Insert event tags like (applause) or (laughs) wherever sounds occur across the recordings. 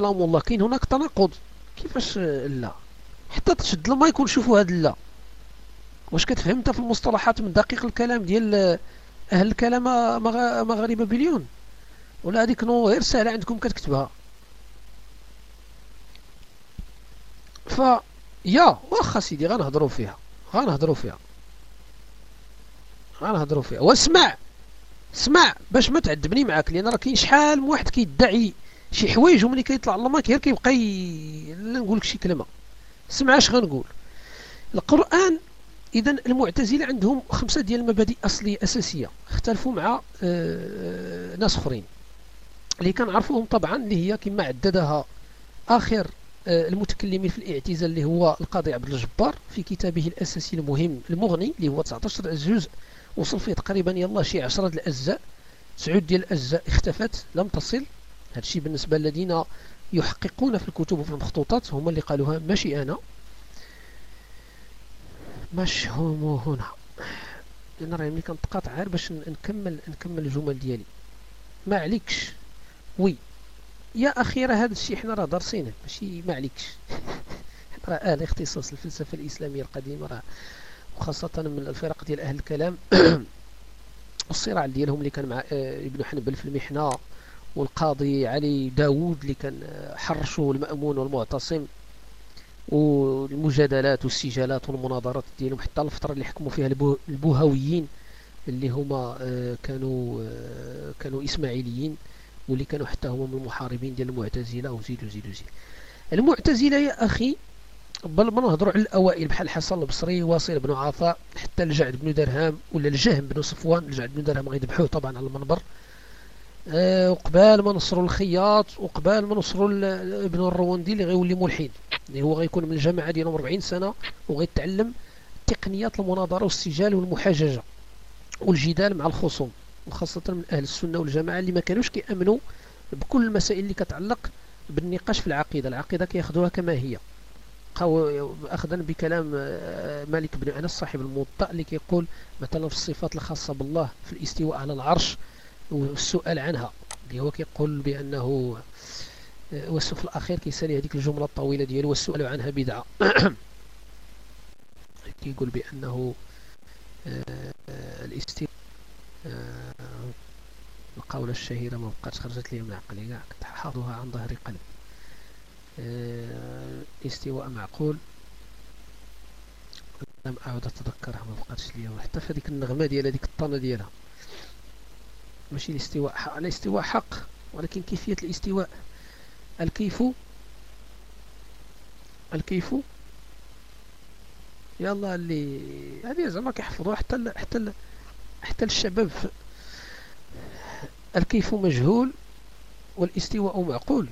كلام الله كاين هناك تناقض. كيفاش لا؟ حتى تشد المايك ونشوفوا هاد لا. واش كتفهم انت في المصطلحات من دقيق الكلام ديال أهل الكلام مغاربه بليون. ولا هذيك نو غير سهلة عندكم كتكتبها. ف يا واخا سيدي غنهضروا فيها. غنهضروا فيها. غنهضروا فيها. واسمع. اسمع باش ما تعذبني معاك لأن راه كاين شحال من واحد كيدعي شي حوايج وملي كيطلع الله ما غير كيبقى لا نقول لك شي كلمة. اسمع اش غنقول. القرآن إذا المعتزلة عندهم خمسة ديال المبادئ أصلية أساسية. اختلفوا مع آه، آه، ناس أخرين. اللي كنعرفوهم طبعا اللي هي كما عددها آخر آه، المتكلمين في الاعتزال اللي هو القاضي عبد الجبار في كتابه الأساسي المهم المغني اللي هو 19 جزء وصل فيه تقريبا يلا شي 10 الأجزاء. سعود ديال الأجزاء اختفت لم تصل. هذا الشيء بالنسبة للذين يحققون في الكتب وفي المخطوطات هم اللي قالوها ماشي أنا. مش هم هنا. أنا راه ملي كنتقاطع غير باش نكمل نكمل الجمل ديالي. ما عليكش. وي. يا أخي راه هذا الشيء حنا راه دارسينه. ماشي ما عليكش. (laughs) راه أهل اختصاص الفلسفة الإسلامية القديمة راه. وخاصة من الفرق ديال أهل الكلام. (coughs) الصراع ديالهم اللي كان مع آه، ابن حنبل في المحنة. والقاضي علي داوود اللي كان آه، حرشوا المأمون والمعتصم والمجادلات والسجالات والمناظرات ديالهم حتى الفترة اللي حكموا فيها البوهويين اللي هما آه، كانوا كانوا إسماعيليين واللي كانوا حتى هما من المحاربين ديال المعتزلة وزيد وزيد وزيد. المعتزلة يا أخي بل ما نهضروا على الأوائل بحال حسن البصري واصل بن عطاء حتى الجعد بن درهم ولا الجهم بن صفوان الجعد بن درهم غيذبحوه طبعا على المنبر. وقبال ما نصروا الخياط وقبال ما نصروا ابن الرواندي اللي غيولي ملحد اللي هو غيكون من الجامعة ديالهم 40 سنة وغيتعلم تقنيات المناظرة والسجال والمحاججة والجدال مع الخصوم وخاصة من أهل السنة والجماعة اللي ما كانوش كيأمنوا بكل المسائل اللي كتعلق بالنقاش في العقيدة. العقيدة كياخذوها كما هي. أخذا بكلام آه، مالك بن أنس صاحب الموطأ اللي كيقول مثلا في الصفات الخاصة بالله في الاستواء على العرش والسؤال عنها اللي هو كيقول بأنه آه، والسؤال الأخير كيسالي هذيك الجملة الطويلة ديالو والسؤال عنها بدعة. (coughs) كيقول بأنه آه، الاستواء القولة الشهيرة ما بقاتش خرجت لي من عقلي كاع كنت حافظها عن ظهر قلب. آه، استواء معقول. لم أعد أتذكرها ما بقاتش لي حتى في هذيك النغمة ديال هذيك الطنة ديالها. ماشي الاستواء حق الاستواء حق ولكن كيفية الاستواء؟ الكيف؟ الكيف؟ يلا اللي هذه زعما كيحفظوها حتى ال... حتى ال... حتى الشباب. الكيف مجهول والاستواء معقول.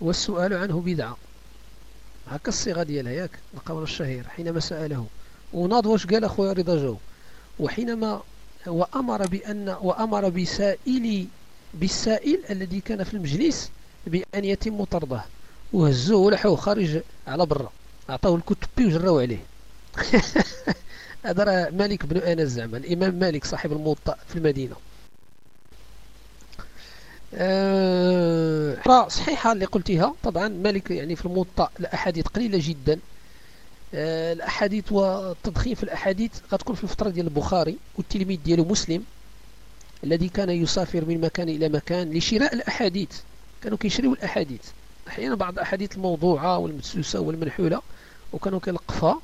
والسؤال عنه بدعة. هكا الصيغة ديالها ياك القول الشهير حينما سأله وناض واش قال أخويا رضا جو وحينما وأمر بأن وأمر بسائل بالسائل الذي كان في المجلس بأن يتم طرده. وهزوه ولحوه خارج على برا. أعطاه الكتب وجراو عليه. (laughs) هذا مالك بن أنس زعما الإمام مالك صاحب الموطأ في المدينة. أه صحيحة اللي قلتها طبعا مالك يعني في الموطأ الأحاديث قليلة جدا. أه الأحاديث والتضخيم في الأحاديث غتكون في الفترة ديال البخاري والتلميذ ديالو مسلم الذي كان يسافر من مكان إلى مكان لشراء الأحاديث. كانوا كيشريوا الأحاديث. أحيانا بعض الأحاديث الموضوعة والمدسوسة والمنحولة وكانوا كيلقفها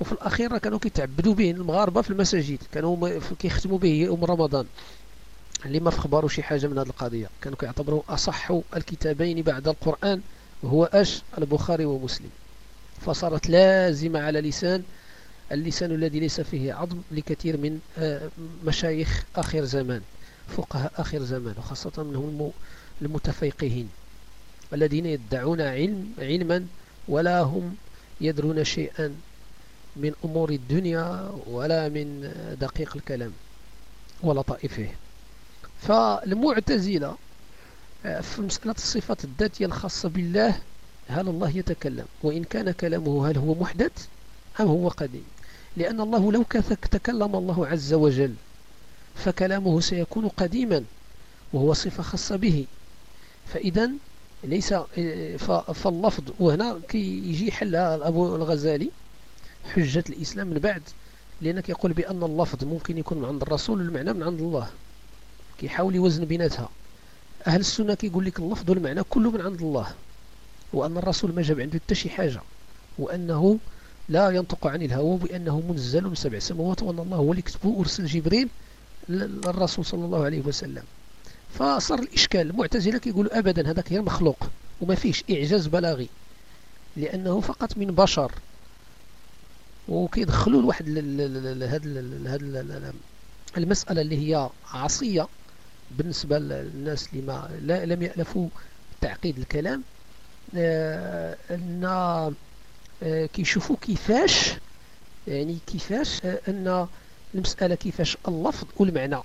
وفي الأخير كانوا كيتعبدوا به المغاربة في المساجد. كانوا كيختموا به يوم رمضان. اللي ما فخبروا شي حاجة من هذه القضية. كانوا كيعتبروا أصح الكتابين بعد القرآن وهو أش البخاري ومسلم. فصارت لازمة على لسان اللسان الذي ليس فيه عظم لكثير من آه، مشايخ آخر زمان فقهاء آخر زمان وخاصة منهم المتفيقهين الذين يدعون علم علما ولا هم يدرون شيئا من أمور الدنيا ولا من دقيق الكلام ولطائفه. فالمعتزلة آه، في مسألة الصفات الذاتية الخاصة بالله هل الله يتكلم؟ وإن كان كلامه هل هو محدث؟ أم هو قديم؟ لأن الله لو تكلم الله عز وجل فكلامه سيكون قديما وهو صفة خاصة به. فإذا ليس فاللفظ وهنا كي يجي حلها أبو الغزالي حجة الإسلام من بعد لأنك يقول بأن اللفظ ممكن يكون من عند الرسول والمعنى من عند الله. كيحاول يوزن بيناتها. أهل السنة كيقول لك اللفظ والمعنى كله من عند الله. وأن الرسول ما جاب عنده شي حاجة وأنه لا ينطق عن الهوى بأنه منزل من سبع سماوات وأن الله هو اللي وأرسل جبريل للرسول صلى الله عليه وسلم. فصار الإشكال المعتزلة كيقولوا أبدا هذاك غير مخلوق وما فيش إعجاز بلاغي لأنه فقط من بشر. وكيدخلوا لواحد هاد المسألة اللي هي عصية بالنسبة للناس اللي ما لم يألفوا تعقيد الكلام. آه، أن آه، كيشوفوا كيفاش يعني كيفاش آه، أن المسألة كيفاش اللفظ والمعنى.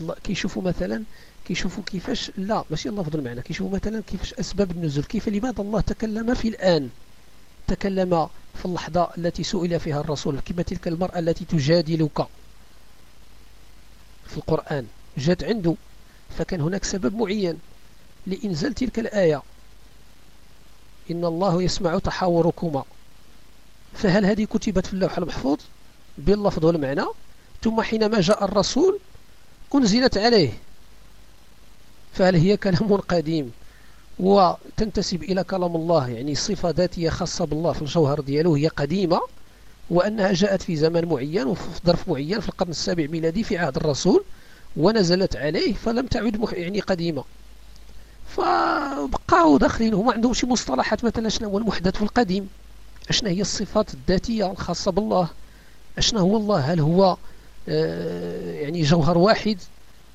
الله كيشوفوا مثلا كيشوفوا كيفاش لا ماشي اللفظ والمعنى كيشوفوا مثلا كيفاش أسباب النزول كيف لماذا الله تكلم في الآن تكلم في اللحظة التي سئل فيها الرسول كما تلك المرأة التي تجادلك في القرآن جات عنده فكان هناك سبب معين. لإنزال تلك الآية. إن الله يسمع تحاوركما. فهل هذه كتبت في اللوح المحفوظ؟ باللفظ والمعنى. ثم حينما جاء الرسول أنزلت عليه. فهل هي كلام قديم؟ وتنتسب إلى كلام الله. يعني صفة ذاتية خاصة بالله في الجوهر دياله هي قديمة. وأنها جاءت في زمن معين وفي ظرف معين في القرن السابع ميلادي في عهد الرسول ونزلت عليه فلم تعد يعني قديمة. فبقاو داخلين هما عندهم شي مصطلحات مثلا شنو هو المحدث والقديم اشنا هي الصفات الذاتية الخاصة بالله؟ اشنا هو الله؟ هل هو آه، يعني جوهر واحد؟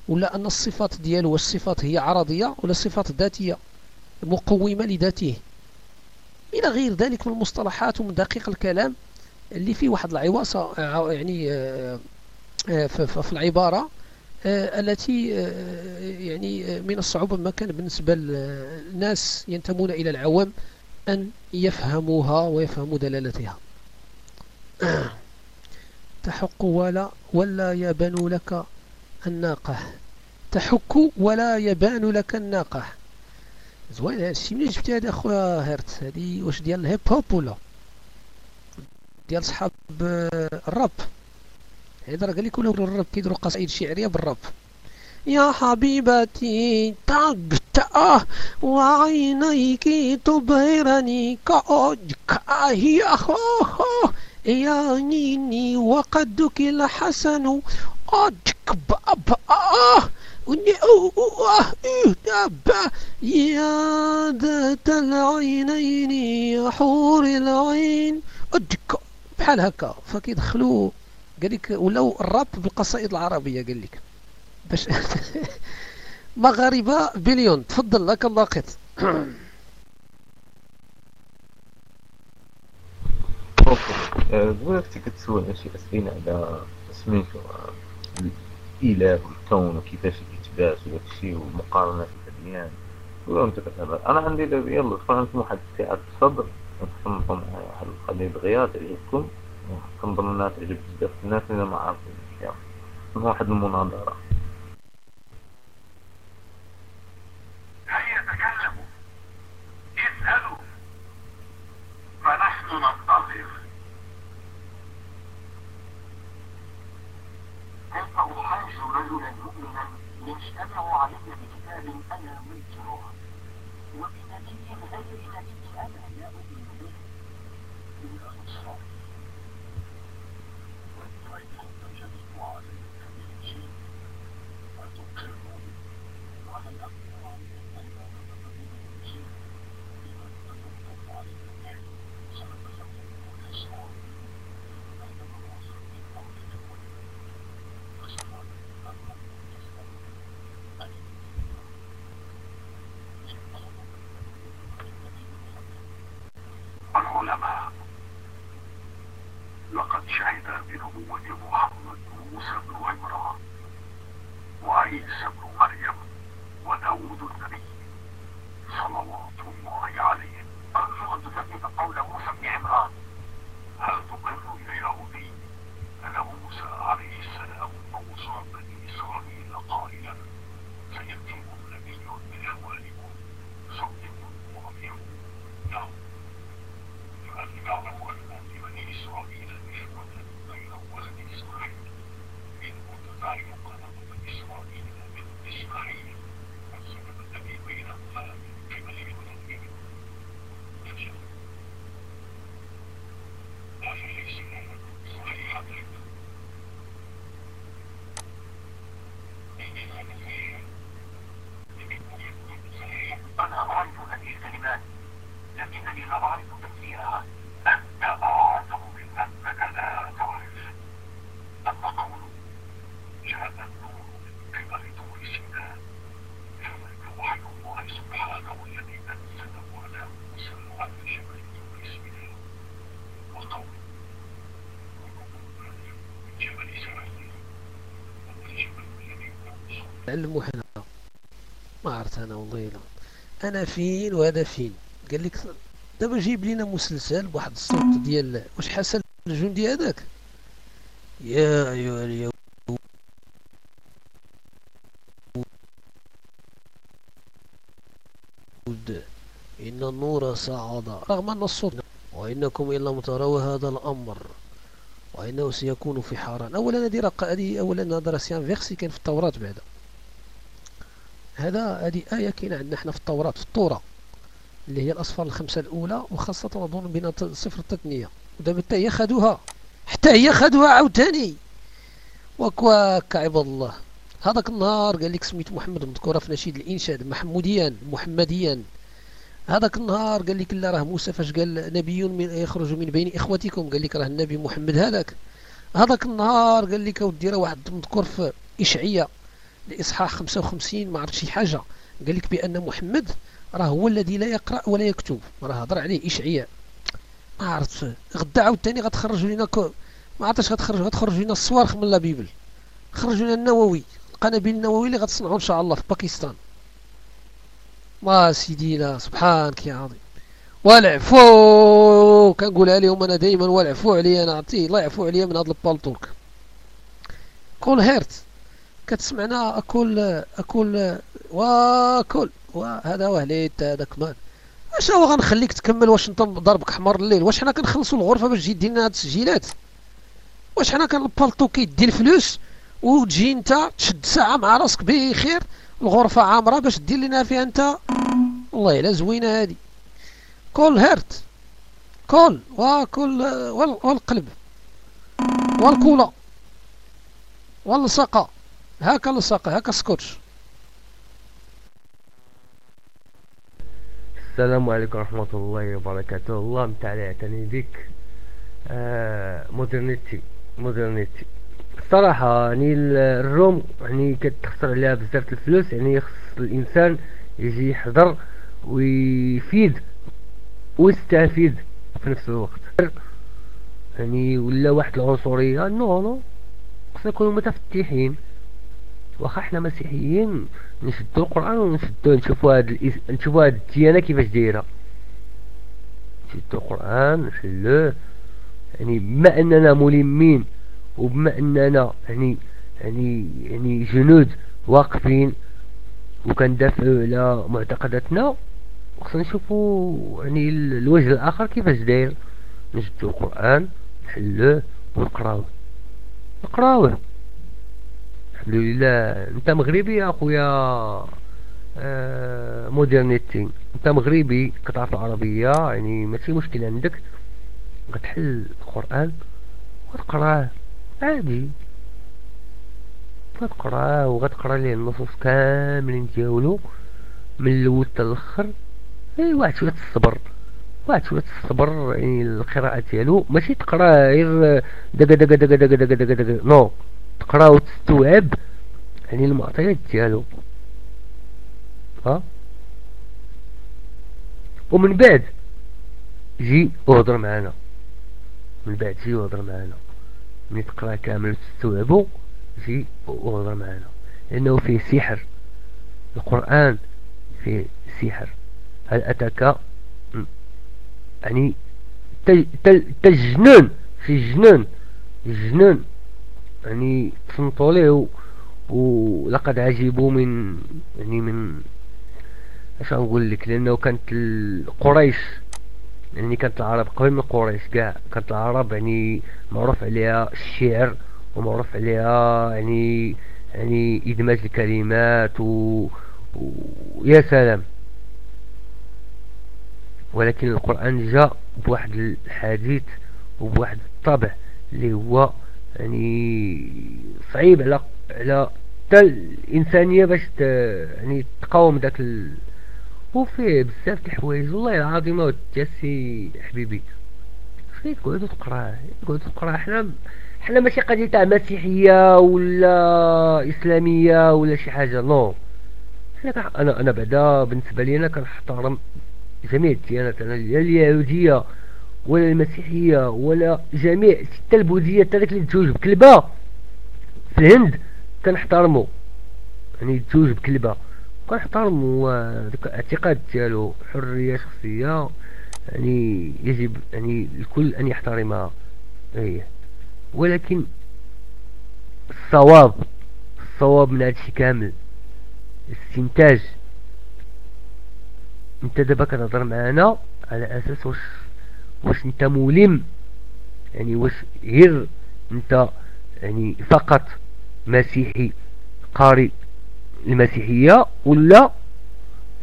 ولا أن الصفات ديالو والصفات هي عرضية ولا الصفات ذاتية مقومة لذاته؟ إلى غير ذلك من المصطلحات ومن دقيق الكلام اللي فيه واحد العواصة يعني آه، آه، في العبارة. آه، التي يعني من الصعوبة ما كان بالنسبة للناس ينتمون إلى العوام أن يفهموها ويفهموا دلالتها. (clears throat) تحق ولا ولا يبان لك الناقة. تحك ولا يبان لك الناقة. زوين هادشي منين جبتي هادي أخويا هيرت هادي واش ديال الهيب هوب ولا؟ ديال صحاب الراب. هذا قال لك ولاو الراب كيديروا قصائد شعرية بالراب يا حبيبتي تقطع وعينيك تبهرني كأجك يا يا نيني وقدك الحسن. أجك بابا يا ذات العينين يا حور العين. أدك بحال هكا. فكيدخلوا قال لك ولاو الراب بالقصائد العربية قال لك. باش (laughs) مغاربة بليون. تفضل لك قط أوكي كتسول شي أسئلة على سميتو الإله والكون وكيفاش كيتباس وداك الشيء وانت كتهضر. أنا عندي يلا عندكم واحد سعه الصدر. ونتحمقوا معايا واحد القضية دغيا تعجبكم كنظن انها تعجب بزاف. الناس اللي ما عارفين فيها واحد المناظرة. نعلمو حنا ما عرفت أنا والله أنا فين وهذا فين؟ قال لك دابا جيب لينا مسلسل بواحد الصوت ديال واش حسن الجندي هذاك؟ يا أيها اليهود. إن النور صعد. رغم أن الصوت وإنكم إن لم تروا هذا الأمر. وإنه سيكون في حاران أولا هذه أولا هذا راه فيرسي كان في التوراة بعدا هذا هذه آية كاينة عندنا إحنا في التوراة في التوراة اللي هي الأصفار الخمسة الأولى وخاصة أظن بين صفر التثنية. ودابا حتى هي خدوها حتى هي خدوها عاوتاني. وكواك عباد الله. هذاك النهار قال لك سميت محمد مذكورة في نشيد الإنشاد محموديا محمديا. هذاك النهار قال لك لا راه موسى فاش قال نبي من يخرج من بين إخوتكم؟ قال لك راه النبي محمد هذاك. هذاك النهار قال لك اودي راه واحد مذكور في إشعياء. لإصحاح 55 ما عرف شي حاجة. قال لك بأن محمد راه هو الذي لا يقرأ ولا يكتب. راه هضر عليه إشعياء. ما عرفت. غدا عاوتاني غتخرج لنا ما عرفتش غتخرج. غتخرج لنا الصوارخ من la Bible. خرج لنا النووي. القنابل النووي اللي غتصنعوا إن شاء الله في باكستان. ما سيدي لا سبحانك يا عظيم. والعفو! كنقولها لهم أنا دائما والعفو عليا أنا عطيه الله يعفو عليا من هذا البالطوك كل هيرت. كتسمعنا أكل أكل وأكل وهذا وهليت هذا كمان واش هو غنخليك تكمل؟ واش أنت ضربك حمر الليل؟ واش حنا كنخلصوا الغرفة باش تجي دير لنا هاد التسجيلات؟ واش حنا كان البالطو كيدي الفلوس وتجي أنت تشد ساعة مع راسك بخير؟ الغرفة عامرة باش دير لنا فيها أنت؟ والله إلا زوينة هادي. كل هرت. كل وكل والقلب. وال colle واللصقة هكا لصقة هكا سكوتش. السلام عليكم ورحمة الله وبركاته. الله متعالى يعتني بك. آه modernité modernité. الصراحة يعني ال room يعني كتخسر عليها بزاف الفلوس. يعني خص الإنسان يجي يحضر ويفيد ويستفيد في نفس الوقت. يعني ولا واحد العنصرية؟ non non. خصنا نكونوا متفتحين. واخا حنا مسيحيين نشدو القرآن ونشدو نشوفوا هاد الإس... نشوفوا هاد الديانة كيفاش دايرة. نشدو القرآن نحلوه يعني بما أننا ملمين وبما أننا يعني يعني يعني جنود واقفين وكندافعوا على معتقداتنا خصنا نشوفوا يعني الوجه الآخر كيفاش داير. نجدوا القرآن نحلوه ونقراوه. نقراوه. لله أنت مغربي يا أخويا آه أنت مغربي كتعرف العربيه يعني ماشي مشكل عندك. غتحل القرآن وتقراه عادي. غتقراه وغتقرأ ليه النصوص كاملين ديالو. من الأول حتى الأخر. إي واحد شوية الصبر. واحد شوية الصبر يعني القراءة ديالو. ماشي تقرأ غير دقا دقا دقا دقا دقا دقا دقا non. تقرا وتستوعب يعني المعطيات ديالو ها؟ ومن بعد جي أهضر معانا. من بعد جي أهضر معانا. ملي تقرأ كامل وتستوعبو جي وهضر معنا لأنه فيه سحر. القرآن فيه سحر. هل أتاك؟ يعني تجنون في جنون الجنون يعني تصنتوا ليه ولقد عجبوا من يعني من اش نقول لك؟ لأنه كانت قريش يعني كانت العرب قبل من قريش كاع كانت العرب يعني معروف عليها الشعر ومعروف عليها يعني يعني إدماج الكلمات و... ويا سلام. ولكن القرآن جاء بواحد الحديث وبواحد الطبع اللي هو يعني صعيب على على حتى الإنسانية باش يعني تقاوم داك ال... وفيه بزاف د الحوايج. والله العظيم وتجاسي حبيبي فين تقعدوا تقرا تقعدوا تقرا حنا حنا ماشي قضية تاع مسيحية ولا إسلامية ولا شي حاجة نو. حنا أنا أنا بعدا بالنسبة لي أنا كنحترم جميع الديانات. أنا اليهودية ولا المسيحية ولا جميع حتى البوذية حتى داك اللي تزوج بكلبة. في الهند كنحترمو. يعني يتزوج بكلبة. كنحترمو داك الاعتقاد ديالو حرية شخصية. يعني يجب يعني الكل أن يحترمها. إيه. ولكن الصواب الصواب من هادشي كامل. استنتاج أنت دابا كتهضر معانا على أساس واش واش انت ملم يعني واش غير انت يعني فقط مسيحي قارئ المسيحية ولا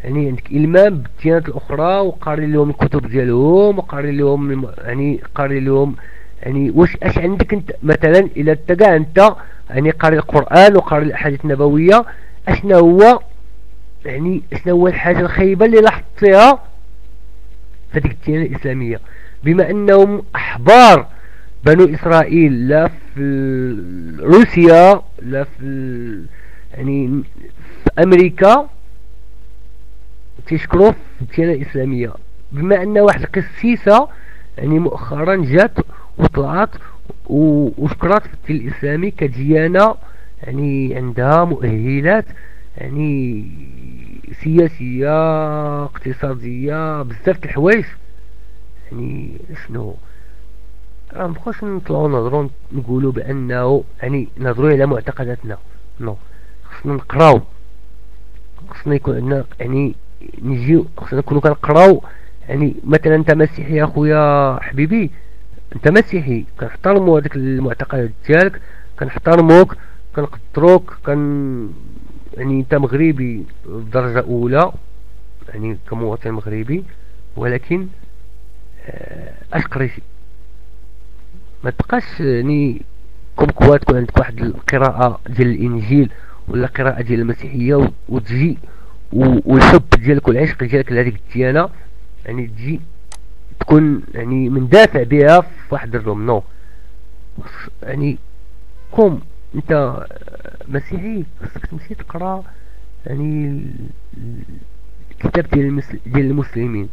يعني عندك إلمام بالديانات الأخرى وقاري لهم الكتب ديالهم وقاري لهم يعني قاري لهم يعني واش أش عندك أنت مثلا إلى أنت كاع أنت يعني قاري القرآن وقاري الأحاديث النبوية اشنا هو يعني اشنا هو الحاجة الخايبة اللي لاحظت فيها في ديك الديانة الإسلامية؟ بما أنهم أحبار بنو إسرائيل لا في روسيا لا في يعني في أمريكا تيشكروا في الديانة الإسلامية. بما أن واحد القسيسة يعني مؤخرا جات وطلعت وشكرات في الدين الإسلامي كديانة يعني عندها مؤهلات يعني سياسية اقتصادية بزاف الحوايج. يعني شنو؟ راه مبقاوش نطلعو نهضرو نقولو بأنه يعني نهضرو على معتقداتنا. نو خصنا نقراو. خصنا يكون عندنا يعني نجيو خصنا نكونو كنقراو. يعني مثلا أنت مسيحي أخويا حبيبي أنت مسيحي كنحترمو هذيك المعتقدات ديالك كنحترموك كنقدروك كن يعني أنت مغربي درجة اولى يعني كمواطن مغربي. ولكن اش قريتي ما تبقاش يعني comme quoi تكون عندك واحد القراءة ديال الإنجيل ولا قراءة ديال المسيحية وتجي والحب ديالك والعشق ديالك لهذيك الديانة يعني تجي تكون يعني مندافع بها في واحد ال room. non. يعني كوم أنت مسيحي خصك تمشي تقرأ يعني الكتاب ديال المسلمين.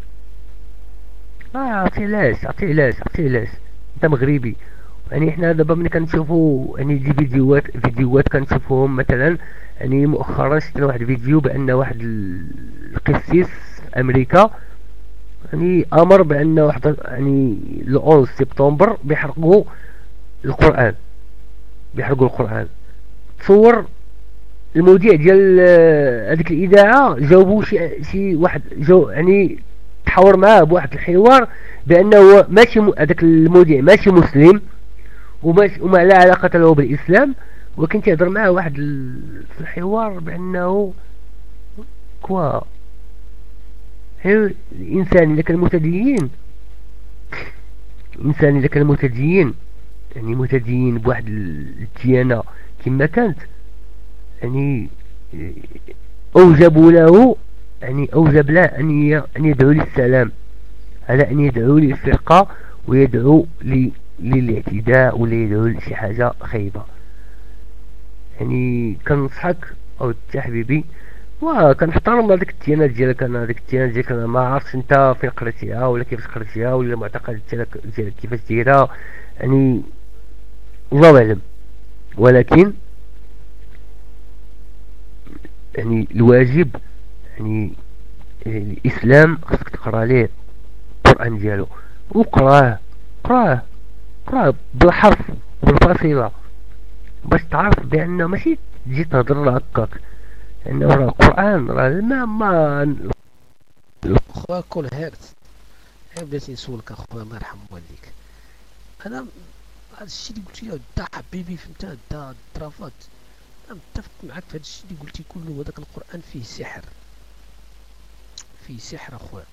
آه عرفتي علاش عرفتي علاش عرفتي علاش. أنت مغربي. يعني إحنا دابا ملي كنشوفوا يعني دي فيديوهات فيديوهات كنشوفوهم مثلا يعني مؤخرا شفنا واحد الفيديو بأن واحد القسيس في أمريكا يعني أمر بأن واحد يعني ل 11 سبتمبر بيحرقوا القرآن. بيحرقوا القرآن. تصور المذيع ديال هذيك الإذاعة جاوبوا شي شي واحد جو يعني تحاور معاه بواحد الحوار بأنه ماشي هذاك المذيع ماشي مسلم وماشي وما لا علاقة له بالإسلام ولكن تيهضر معاه واحد في الحوار بأنه كوا. الإنسان اذا كان متدين. الإنسان اذا كان متدين. يعني متدين بواحد الديانة كما كانت. يعني أوجبوا له يعني اوجب له أن يدعو للسلام على أن يدعو للفرقه ويدعو للاعتداء ولا يدعو لشي حاجة خايبة. يعني كنصحك أو حبيبي وكنحترم هذيك الديانات ديالك أنا هذيك الديانات ديالك أنا ما عرفتش أنت فين قريتيها ولا كيفاش قريتيها ولا المعتقد ديالك ديالك كيفاش دايرة. يعني الله أعلم. ولكن يعني الواجب يعني الإسلام خصك تقرأ ليه القرآن ديالو؟ وقرأه قرأه قرأه بالحرف بالفصيله باش تعرف بأنه ماشي تجي تهضر هكاك انه راه القرآن راه الماء ما خويا كل هيرت. بغيتي نسولك أخويا الله يرحم والديك. أنا هذا الشيء اللي قلتي دا حبيبي فهمت؟ دا الطرافات. أنا متفق معك في هذا الشيء اللي قلتي كله هذاك القرآن فيه سحر. فيه سحر أخويا.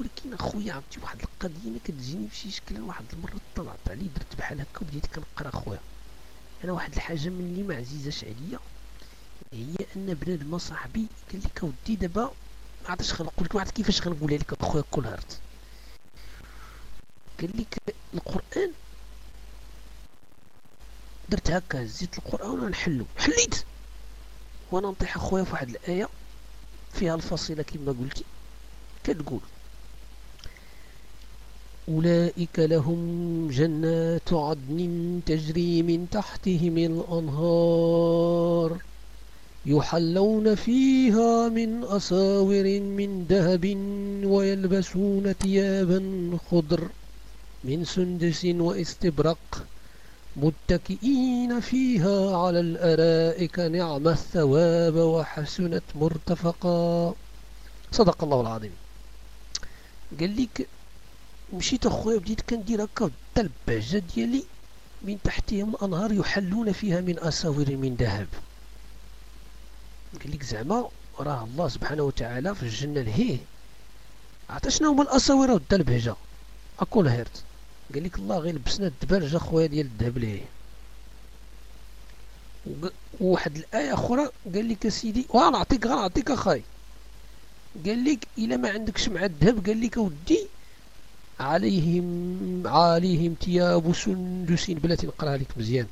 ولكن أخويا عرفتي واحد القضية كتجيني بشي شكل واحد المرة طلعت علي درت بحال هكا وبديت كنقرا أخويا. أنا واحد الحاجة من اللي ما عزيزاش عليا هي أن بنادم صاحبي قال لك اودي دابا ما عرفتش غنقول لك ما عرفت كيفاش غنقولها لك أخويا كل هارت قال لك القرآن درت هكا هزيت القرآن ونحلو. حليت! وأنا نطيح أخويا في واحد الآية فيها الفصيلة كما قلتي كتقول أولئك لهم جنات عدن تجري من تحتهم الأنهار يحلون فيها من أساور من ذهب ويلبسون ثيابا خضر من سندس واستبرق متكئين فيها على الأرائك نعم الثواب وحسنت مرتفقا. صدق الله العظيم. قال لك مشيت أخويا بديت كندير هكا البهجه ديالي من تحتهم أنهار يحلون فيها من أساور من ذهب. قال لك زعما راه الله سبحانه وتعالى في الجنة لهيه عطا شنو هما الأساور ودا البهجه اكل هيرت قال لك الله غير لبسنا الدبرجه خويا ديال الذهب ليه. وواحد الآية أخرى قال لك سيدي وغنعطيك غنعطيك اخاي قال لك إلا ما عندكش مع الذهب قال لك ودي عليهم عليهم ثياب سندس بلاتي نقراها لك مزيان.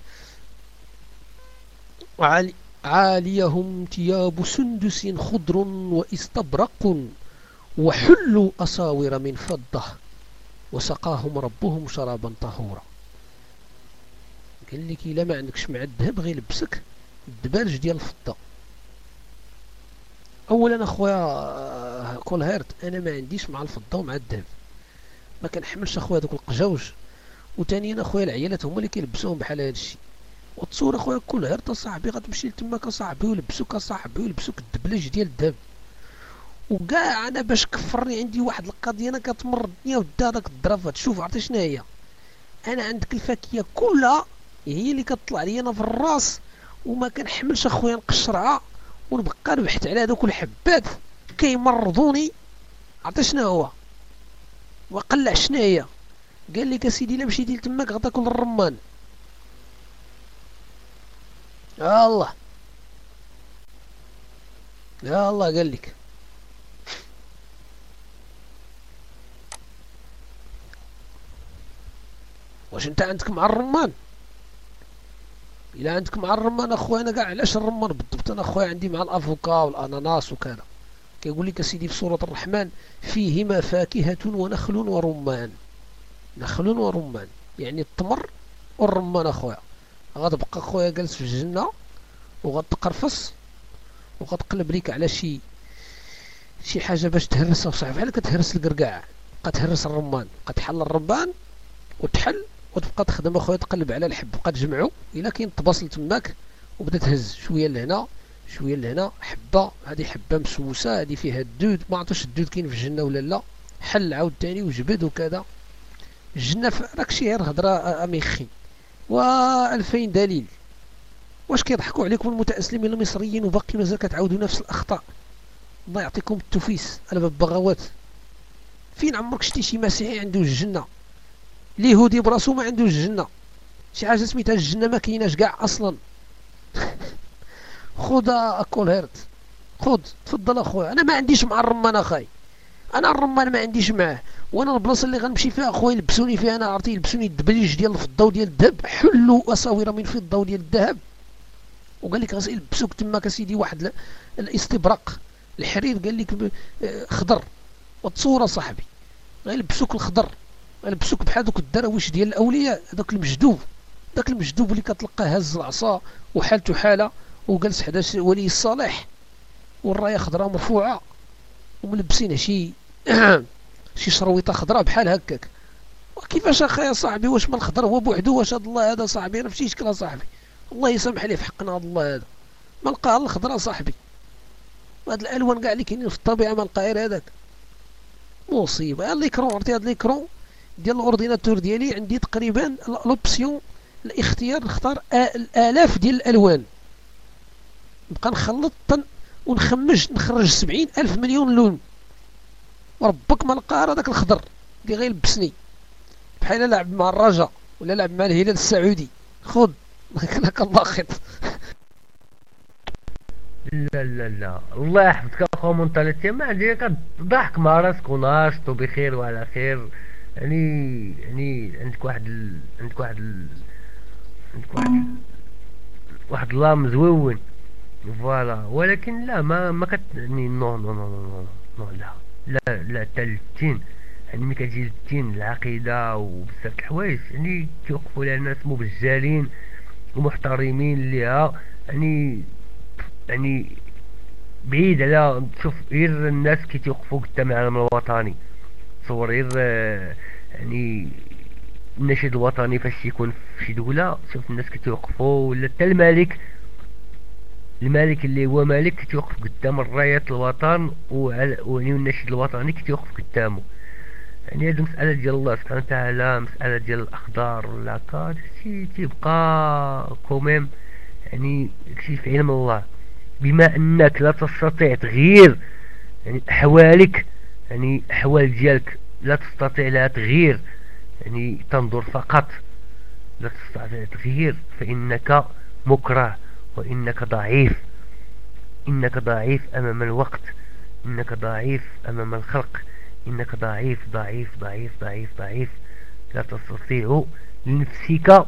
وعلي عاليهم ثياب سندس خضر وإستبرق وحلوا أصاور من فضة. وسقاهم ربهم شرابا طهورا. قال لك إلا ما عندكش مع الذهب غير لبسك الدبارج ديال الفضة. اولا أخويا كول هيرت أنا ما عنديش مع الفضة ومع الذهب. ما كنحملش أخويا دوك القجوج وثانيا أخويا العيالات هما اللي كيلبسوهم بحال هذا الشيء وتصور أخويا كل هرت صاحبي غتمشي لتماك أصاحبي ويلبسوك أصاحبي ويلبسوك الدبلج ديال الذهب. وكاع أنا باش كفرني عندي واحد القضية أنا كتمرضني ودا داك الظرافات شوف عرفتي شنو هي أنا عندك الفاكهه كلها هي اللي كتطلع لي أنا في الراس وما كنحملش أخويا نقشرها ونبقى نبحث على هذوك الحبات كيمرضوني. عرفتي شنو هو؟ وقلع شنو هي قال لك اسيدي إلا مشيتي لتماك غتاكل الرمان. يا الله. يا الله قال لك. واش انت عندك مع الرمان؟ الا عندك مع الرمان اخويا أنا كاع علاش الرمان بالضبط؟ أنا أخويا عندي مع الأفوكا والأناناس وكذا. كيقول لك سيدي في سورة الرحمن فيهما فاكهة ونخل ورمان. نخل ورمان. يعني التمر والرمان أخويا. غتبقى أخويا جالس في الجنة وغتقرفص وغتقلب ليك على شي شي حاجة باش تهرسها صعب بحال كتهرس القرقاع بقى تهرس الرمان بقى تحل الرمان وتحل وتبقى تخدم اخويا تقلب على الحب بقى تجمعو إلا كاين طباصل تماك وبدا تهز شوية لهنا شوية لهنا حبة هذه حبة مسوسة هذه فيها الدود ما عرفتش الدود كاين في الجنة ولا لا. حل عاود تاني وجبد وكذا. الجنة راك شي غير هضرة أميخي. و2000 دليل. واش كيضحكوا عليكم المتاسلمين المصريين وباقي مازال كتعاودوا نفس الأخطاء؟ الله يعطيكم التفيس على باب بغوات فين عمرك شتي شي مسيحي عنده الجنة؟ اليهودي براسو ما عندوش الجنه شي حاجة سميتها الجنة ما كايناش كاع أصلا. (laughs) خذ اكل هيرت. خذ تفضل أخويا. أنا ما عنديش مع الرمان أخاي. أنا الرمان ما عنديش معاه. وأنا البلاصة اللي غنمشي فيها أخويا يلبسوني فيها أنا عرفتي يلبسوني الدبليج ديال الفضة وديال الذهب. حلوا اساور من فضه وديال الذهب. وقال لك يلبسوك تماك أسيدي واحد الاستبرق الحرير قال لك آه، خضر. وتصوره صاحبي. غيلبسوك الخضر. غيلبسوك بحال دوك الدراويش ديال الأولياء داك المجدوب داك المجدوب اللي كتلقاه هز العصا وحالته حالة وجلس حدا ولي الصالح والراية خضراء مرفوعة وملبسين شي (clears throat) شي شرويطة خضراء بحال هكاك. وكيفاش اخايا صاحبي؟ واش ما الخضر هو بوحدو؟ واش هاد الله هذا صاحبي؟ راه فشي شكل صاحبي. الله يسامح لي في حقنا هاد الله هذا. ما لقاه الخضراء صاحبي. وهاد الألوان كاع اللي كاينين في الطبيعة ما لقى غير هذاك. مصيبة. l'écran عرفتي هاد l'écran ديال ال ordinateur ديالي عندي تقريبا l'option الاختيار نختار الالاف ديال الألوان. نبقى نخلط ونخمج نخرج سبعين ألف مليون لون. وربك ما لقى هذاك الخضر اللي غيلبسني بحال لعب مع الرجاء ولا لعب مع الهلال السعودي. خذ. (laughs) هكاك الله خيط لا لا لا. الله يحفظك اخو منطلتي ما عندي ضحك مع راسك وناشط وبخير وعلى خير. يعني يعني عندك واحد ال... عندك واحد ال... عندك واحد. واحد الله مزوون فوالا. ولكن لا ما ما كتعني نو نو نو نو نو لا. لا لا حتى الدين يعني ملي كتجي للدين العقيدة وبزاف الحوايج يعني كيوقفوا لها ناس مبجلين ومحترمين ليها. يعني يعني بعيد على شوف غير الناس كي تيوقفوا قدام العالم الوطني تصور غير يعني النشيد الوطني فاش يكون في شي دولة شوف الناس كي تيوقفوا ولا حتى الملك الملك اللي هو ملك كي تيوقف قدام الراية الوطن ويعني النشيد الوطني كي تيوقف قدامه يعني هذه مسألة ديال الله سبحانه وتعالى مسألة ديال الأقدار ولا هكا داكشي تيبقى quand même يعني داكشي في علم الله. بما أنك لا تستطيع تغيير يعني أحوالك يعني أحوال ديالك لا تستطيع لها تغيير يعني تنظر فقط. لا تستطيع تغيير فإنك مكره وإنك ضعيف. إنك ضعيف أمام الوقت إنك ضعيف أمام الخلق. إنك ضعيف ضعيف ضعيف ضعيف ضعيف. لا تستطيع لنفسك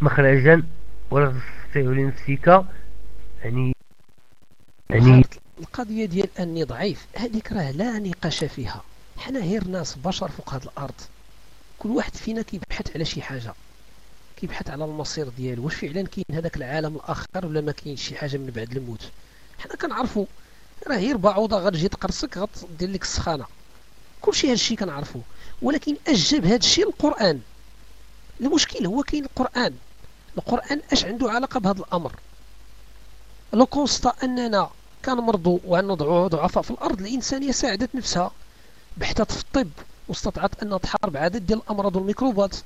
مخرجا ولا تستطيع لنفسك يعني يعني القضية ديال أني ضعيف هذيك راه لا نقاش فيها. حنا غير ناس بشر فوق هذه الأرض. كل واحد فينا كيبحث على شي حاجة. كيبحث على المصير ديالو. واش فعلا كاين هذاك العالم الآخر ولا ما كاينش شي حاجة من بعد الموت؟ حنا كنعرفوا راه غير بعوضة غتجي تقرصك غتدير لك السخانة. كلشي هادشي كنعرفو. ولكن جاب هادشي القرآن. المشكل هو كاين القرآن. القرآن أش عنده علاقة بهذا الأمر؟ le constat أننا كنمرضوا وعندنا ضعفاء في الأرض. الإنسانية ساعدت نفسها بحثت في الطب واستطاعت أنها تحارب عدد ديال الأمراض والميكروبات.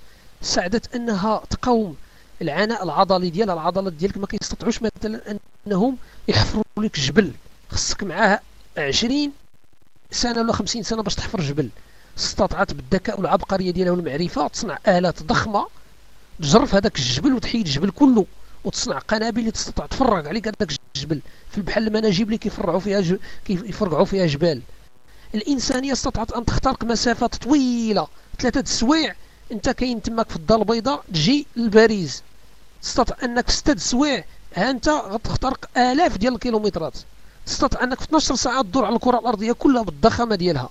ساعدت أنها تقاوم العناء العضلي ديالها. العضلات ديالك ما كيستطيعوش مثلا أنهم يحفروا لك جبل. خصك معاه عشرين سنة ولا خمسين سنة باش تحفر جبل. استطعت بالذكاء والعبقرية ديالها والمعرفة تصنع آلات ضخمة تجرف هذاك الجبل وتحيد الجبل كله. وتصنع قنابل اللي تستطيع تفرغ عليك هذاك الجبل في البحر المناجيب اللي كيفرعوا فيها ج... كيفرقعوا فيها جبال. الإنسانية استطعت أن تخترق مسافات طويلة ثلاثة سوايع. أنت كاين تماك في الدار البيضاء تجي لباريس. استطع أنك في ستة سوايع ها أنت غتخترق آلاف ديال الكيلومترات. استطاع أنك في 12 ساعة تدور على الكرة الأرضية كلها بالضخامة ديالها.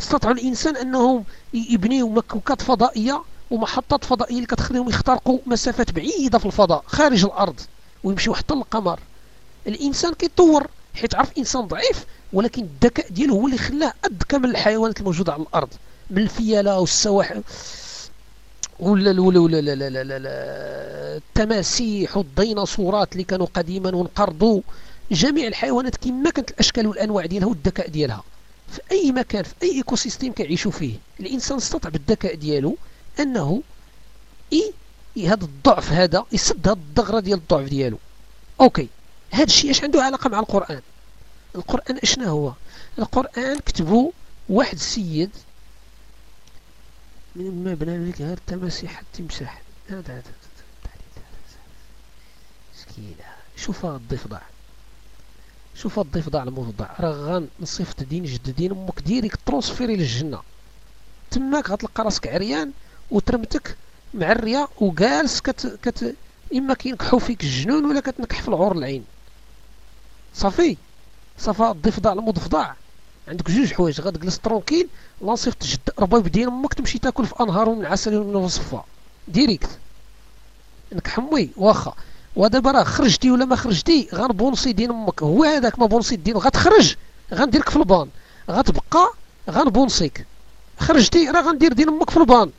استطاع الإنسان أنهم يبنيوا مكوكات فضائية. ومحطات فضائية اللي كتخليهم يخترقوا مسافات بعيدة في الفضاء خارج الأرض ويمشيوا حتى للقمر. الإنسان كيتطور حيت عرف إنسان ضعيف ولكن الذكاء ديالو هو اللي خلاه قد كامل الحيوانات الموجودة على الأرض من الفيلة والسواحل ولا ولا ولا لا لا لا لا التماسيح والديناصورات اللي كانوا قديما وانقرضوا جميع الحيوانات كما كانت الأشكال والأنواع ديالها والذكاء ديالها. في أي مكان في أي écosystème كيعيشوا فيه الإنسان استطاع بالذكاء ديالو أنه اي هذا الضعف هذا يسد هذه الثغرة ديال الضعف ديالو. OK. هذا الشيء اش عنده علاقة مع القرآن؟ القرآن اشنا هو؟ القرآن كتبوا واحد السيد من ما بان لك غير التماسيح التمساح هذا هذا مسكينة. شوف هذا الضفدع شوف الضفدع المفضع راه غنصيفط دين جددين أمك ديريك ترونسفيري للجنة. تماك غتلقى راسك عريان وترمتك معريه وجالس كت كت إما كينكحوا فيك الجنون ولا كتنكح في العور العين. صافي. صافا الضفدع المضفدع عندك جوج حوايج. غتجلس ترونكيل لا نصيفط جد ربيب ديال أمك تمشي تاكل في أنهار من عسل من وصفه ديريكت. إنك حموي. واخا. ودابا راه خرجتي ولا ما خرجتي غنبونسي دين أمك. هو هذاك ما بونسي دين غتخرج غنديرك في البان. غتبقى غنبونسيك. خرجتي راه غندير دين أمك في البان.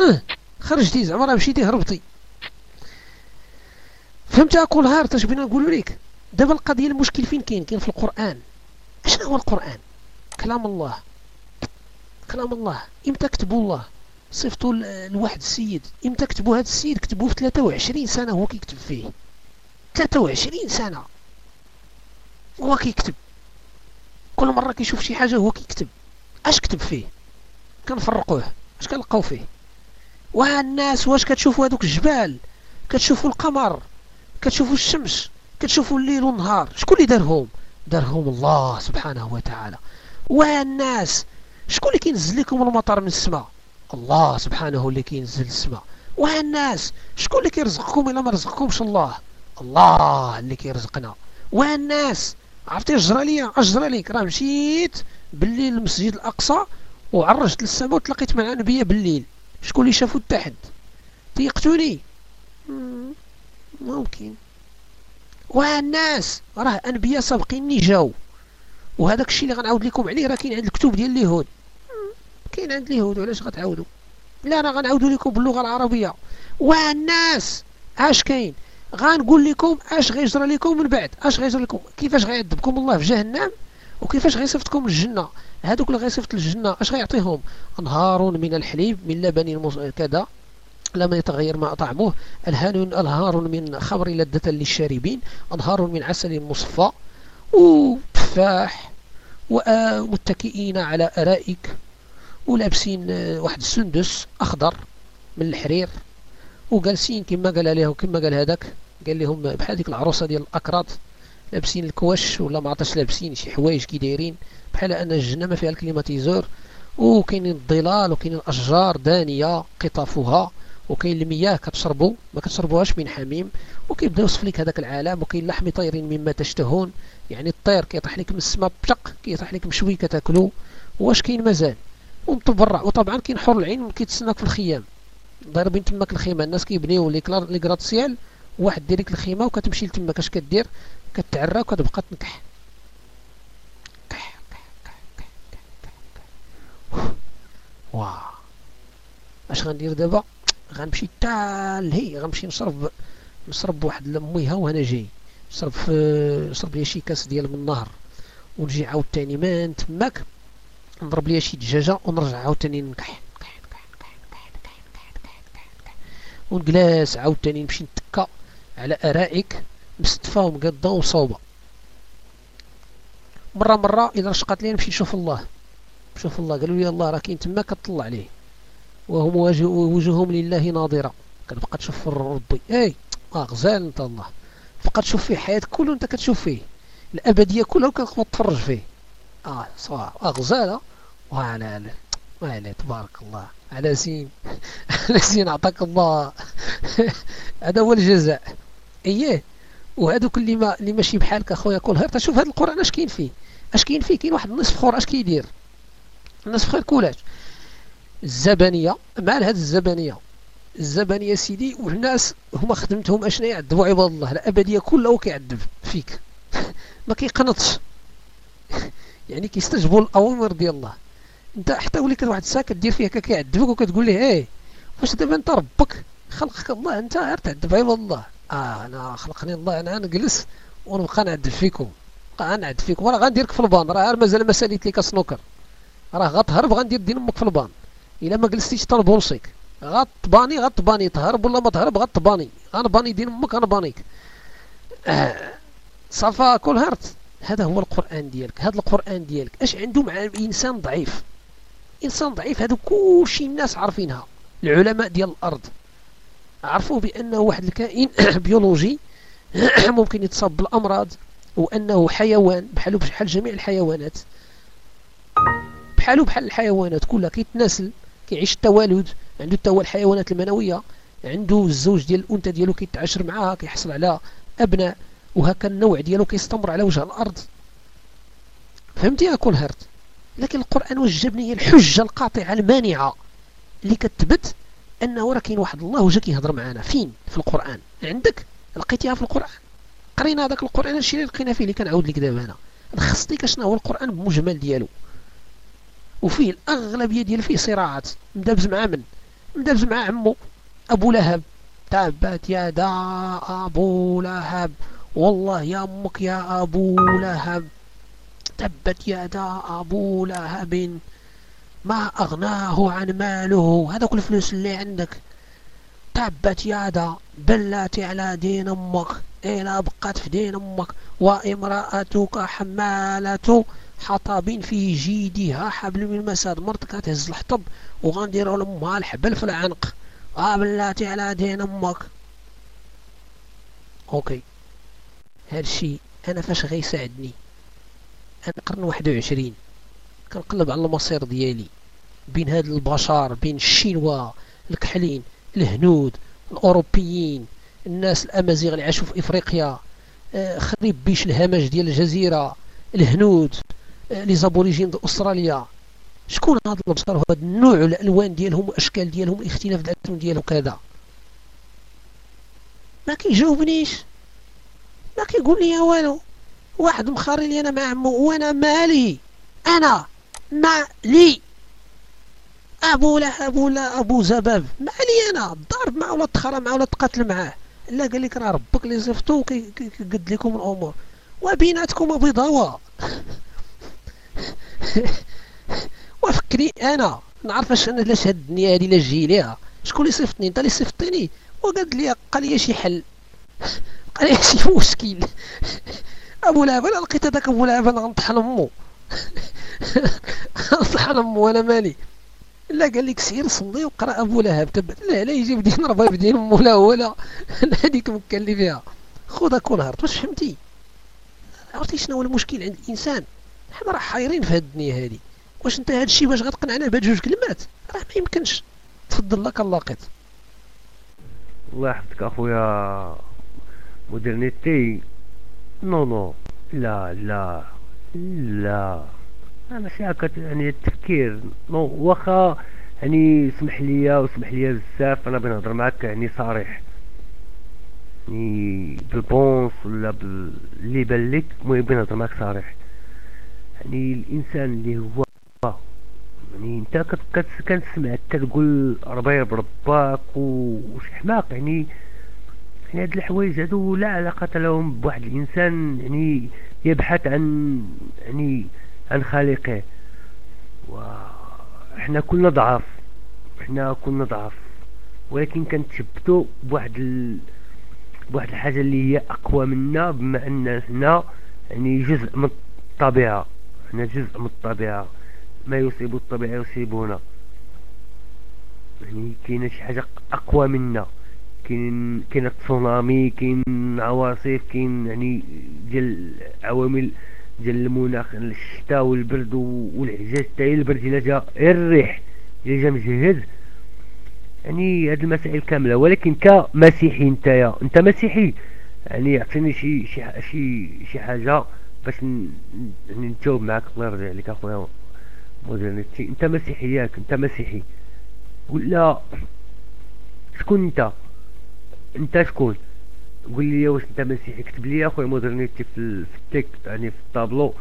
آه خرجتي زعما راه مشيتي هربتي. فهمت أقول هار اش بغينا نقول لك دابا القضية المشكل فين كاين؟ كاين في القرآن. شنو هو القرآن؟ كلام الله. كلام الله. إمتى كتبوا الله؟ صيفطوا لواحد السيد. إمتى كتبوا هذا السيد؟ كتبوه في 23 سنة هو كيكتب فيه. 23 سنة. هو كيكتب. كل مرة كيشوف شي حاجة هو كيكتب. أش كتب فيه؟ كنفرقوه. أش كنلقاو فيه؟ وها الناس واش كتشوفوا هذوك الجبال؟ كتشوفوا القمر كتشوفوا الشمس كتشوفوا الليل والنهار شكون اللي دارهم؟ دارهم الله سبحانه وتعالى. وها الناس شكون اللي كينزل لكم المطر من السماء؟ الله سبحانه اللي كينزل السماء. وها الناس شكون اللي كيرزقكم إلا ما رزقكمش الله؟ الله اللي كيرزقنا. وها الناس عرفتي اجرى ليا؟ اجرى ليك. راه مشيت بالليل للمسجد الأقصى وعرجت للسماء وتلاقيت مع نبيه بالليل. شكون اللي شافو التحد تيقتوني ممكن. والناس راه أنبياء سابقين جاو. وهذاك الشيء اللي غنعاود لكم عليه راه كاين عند الكتب ديال اليهود. كاين عند اليهود وعلاش غتعاودوا؟ لا أنا غنعاودوا لكم باللغة العربية. والناس اش كاين؟ غنقول لكم اش غيجرى لكم من بعد. اش غيجرى لكم؟ كيفاش غيعذبكم الله في جهنم؟ وكيفاش غيصيفطكم للجنه هذوك اللي غيصيفط للجنه اش غيعطيهم؟ انهار من الحليب من لبن كذا لم يتغير ما طعمه. أنهار من خمر لذة للشاربين أنهار من عسل مصفى. وتفاح ومتكئين على أرائك. ولابسين واحد السندس أخضر من الحرير. وجالسين كما قال عليهم كما قال هذاك قال لهم بحال ديك العروسة ديال الأكراد. لابسين الكواش ولا ما عرفتش لابسين شي حوايج كي دايرين. بحال أن الجنة ما فيها ال climatiseur. وكاينين الظلال وكاينين الأشجار دانية قطافها. وكاين المياه كتشربوا ما كتشربوهاش من حميم. وكيبدا يوصف لك هذاك العالم. وكاين لحم طير مما تشتهون. يعني الطير كيطيح لك من السماء بشق. كيطيح لك مشوي كتاكلو. واش كاين مازال. ومتبرع. وطبعا كاين حور العين كيتسناك في الخيام. ضاربين تماك الخيمة. الناس كيبنيو les gratte-ciel واحد ديريك الخيمة وكتمشي لتماك. اش كدير؟ كتعرى وكتبقى تنكح واه اش غندير دابا غنمشي حتى لهي غنمشي نشرب نشرب واحد لميها وأنا جاي نشرب نشرب لي شي كاس ديال من النهر ونجي عاوتاني من تماك نضرب لي شي دجاجه ونرجع عاوتاني نكح ونجلس عاوتاني نمشي نتكا على ارائك مستفى ومقضى وصوبة. مرة مرة إذا رشقات لي نمشي نشوف الله. نشوف الله. قالوا لي الله راه كاين تما كطلع عليه. وهم وجوههم لله ناظرة. كتبقى تشوف ربي. إي آه غزال أنت الله. تبقى تشوف فيه حياتك كله أنت كتشوف فيه. الأبدية كلها كتبقى تفرج فيه. آه صح آه غزاله وعلى وعلى تبارك الله. على سين (laughs) على سين عطاك الله. (laughs) هذا هو الجزاء. اييه وهذوك اللي ما اللي ماشي بحالك أخويا كل هير. شوف هذا القرآن اش كاين فيه؟ اش كاين فيه؟ كاين واحد النصف اخر اش كيدير؟ النصف خير كولاش؟ الزبانية مع هذه الزبانية. الزبانية سيدي والناس هما خدمتهم اشنا يعذبوا عباد الله الأبدية كلها كيعذب فيك. (laughs) ما كيقنطش. يعني كيستجبوا الأوامر ديال الله. انت حتى وليك واحد الساعة كدير فيها كيعذبك وكتقول ليه إيه واش دابا انت ربك خلقك الله انت غير تعذب. عباد الله. آه أنا خلقني الله أنا نجلس ونبقى نعذب فيكم. نبقى نعذب فيكم. راه غنديرك في البان. راه مازال ما ساليت لك سنوكر. راه غتهرب غندير دين أمك في البان. إلا ما جلستيش تنبولسيك غطباني غطباني تهرب ولا ما تهرب؟ غطباني غنباني دين أمك غنبانيك. آه صفا كل هرت. هذا هو القرآن ديالك. هذا القرآن ديالك. أش عنده مع إنسان ضعيف. إنسان ضعيف. هذا كلشي الناس عارفينها. العلماء ديال الأرض. عرفوا بأنه واحد الكائن (clears throat) بيولوجي (clears throat) ممكن يتصاب بالأمراض وأنه حيوان بحاله بحال جميع الحيوانات. بحاله بحال الحيوانات كلها كيتناسل كيعيش التوالد عنده هو الحيوانات المنوية عنده الزوج ديال الأنثى ديالو كيتعاشر معاها كيحصل على أبناء وهكا النوع ديالو كيستمر على وجه الأرض. فهمتي كل هرت لكن القرآن وجبني هي الحجة القاطعة المانعة اللي كتبت انه راه كاين واحد. الله وجا كيهضر معنا فين؟ في القرآن. عندك؟ لقيتيها في القرآن. قرينا هذاك القرآن الشيء اللي لقينا فيه اللي كنعاود لك دابا أنا خصتك شنو هو القرآن بمجمل ديالو. وفيه الأغلبية ديال فيه صراعات. مدابز مع من؟ مدابز مع عمو. أبو لهب. تابت يدا أبو لهب. والله يا أمك يا أبو لهب. تبت يدا أبو لهب. ما أغناه عن ماله. هذا كل الفلوس اللي عندك. تبت يدا بلاتي على دين أمك. إلا بقات في دين أمك. وامرأتك حمالة حطب في جيدها. حبل من مساد مرتك كتهز الحطب وغنديرو لامها الحبل في العنق. آه بلاتي على دين أمك. OK. هادشي أنا فاش غيساعدني. أنا قرن واحد وعشرين. كنقلب على المصير ديالي بين هاد البشر بين الشينوا الكحلين الهنود الأوروبيين الناس الأمازيغ اللي عاشوا في إفريقيا آه، خريب بيش الهمج ديال الجزيرة الهنود les aborigènes ديال أستراليا. شكون هاد البشر؟ وهاد النوع الألوان ديالهم والاشكال ديالهم الاختلاف ذاتهم ديالهم كذا. ما كيجاوبنيش. ما كيقول لي والو. واحد مخاري لي أنا مع عمو وأنا مالي أنا. مالي أبو لهب ولا أبو زباب مالي أنا. ضارب معاه ولا تخرى معاه ولا تقاتل معاه. لا قال لك راه ربك اللي صفتو كيقد لكم الأمور. وبيناتكم بيضاوة (laughs) وفكري أنا. نعرفش أنا لاش هاد الدنيا هادي لا جي ليها. شكون اللي صفتني أنت اللي صفتني وقال لي قال لي شي حل. (laughs) قال لي شي مشكل. (laughs) أبو لهب أنا لقيت هذاك أبو لهب أنا غنطحن امو غنطحن امو أنا مالي. لا قال لك سير صلي وقرأ أبو لهب. تبع لا لا يجيب دين رباب دين امو لا ولا. (laughs) هذيك مكان اللي فيها. خذها كون هرت واش فهمتي؟ عرفتي شنو هو المشكل؟ عند الإنسان. حنا راه حايرين في هاد الدنيا هادي. واش أنت هاد الشيء باش غتقنعنا بهاد جوج كلمات؟ راه ما يمكنش. تفضل لك الله لقيت الله يحفظك أخويا. Modernité non non. لا لا. لا. أنا شي هكا يعني التفكير. واخا يعني سمح لي وسمح لي بزاف أنا بنهضر معاك يعني صريح. يعني بالبونس ولا باللي بان لك المهم بنهضر معاك صريح. يعني الإنسان اللي هو يعني أنت كتسمع كتقول ربي برباك وشي حماق يعني يعني هاد الحوايج هادو لا علاقة لهم بواحد الإنسان يعني يبحث عن يعني عن خالقه. وإحنا كلنا ضعاف إحنا كلنا ضعاف. ولكن كنتشبتو بواحد ال... بواحد الحاجة اللي هي أقوى منا بما أن حنا يعني جزء من الطبيعة. حنا جزء من الطبيعة. ما يصيب الطبيعة يصيبنا. يعني كاينة شي حاجة أقوى منا. كاين كاين التسونامي كاين عواصف كاين يعني ديال عوامل ديال المناخ الشتاء والبرد والعجاج حتى البرد إلا جا الريح إلا جا مجهز. يعني هاد المسائل كاملة. ولكن كمسيحي نتايا. انت مسيحي. يعني اعطيني شي شي شي شي حاجة باش يعني نتجاوب معاك. الله يرضي عليك أخويا مودرنيتي انت مسيحي ياك انت مسيحي. ولا شكون انت انت شكون؟ قول لي واش انت مسيحي. اكتب لي اخويا Modernité في التيك يعني في الطابلو.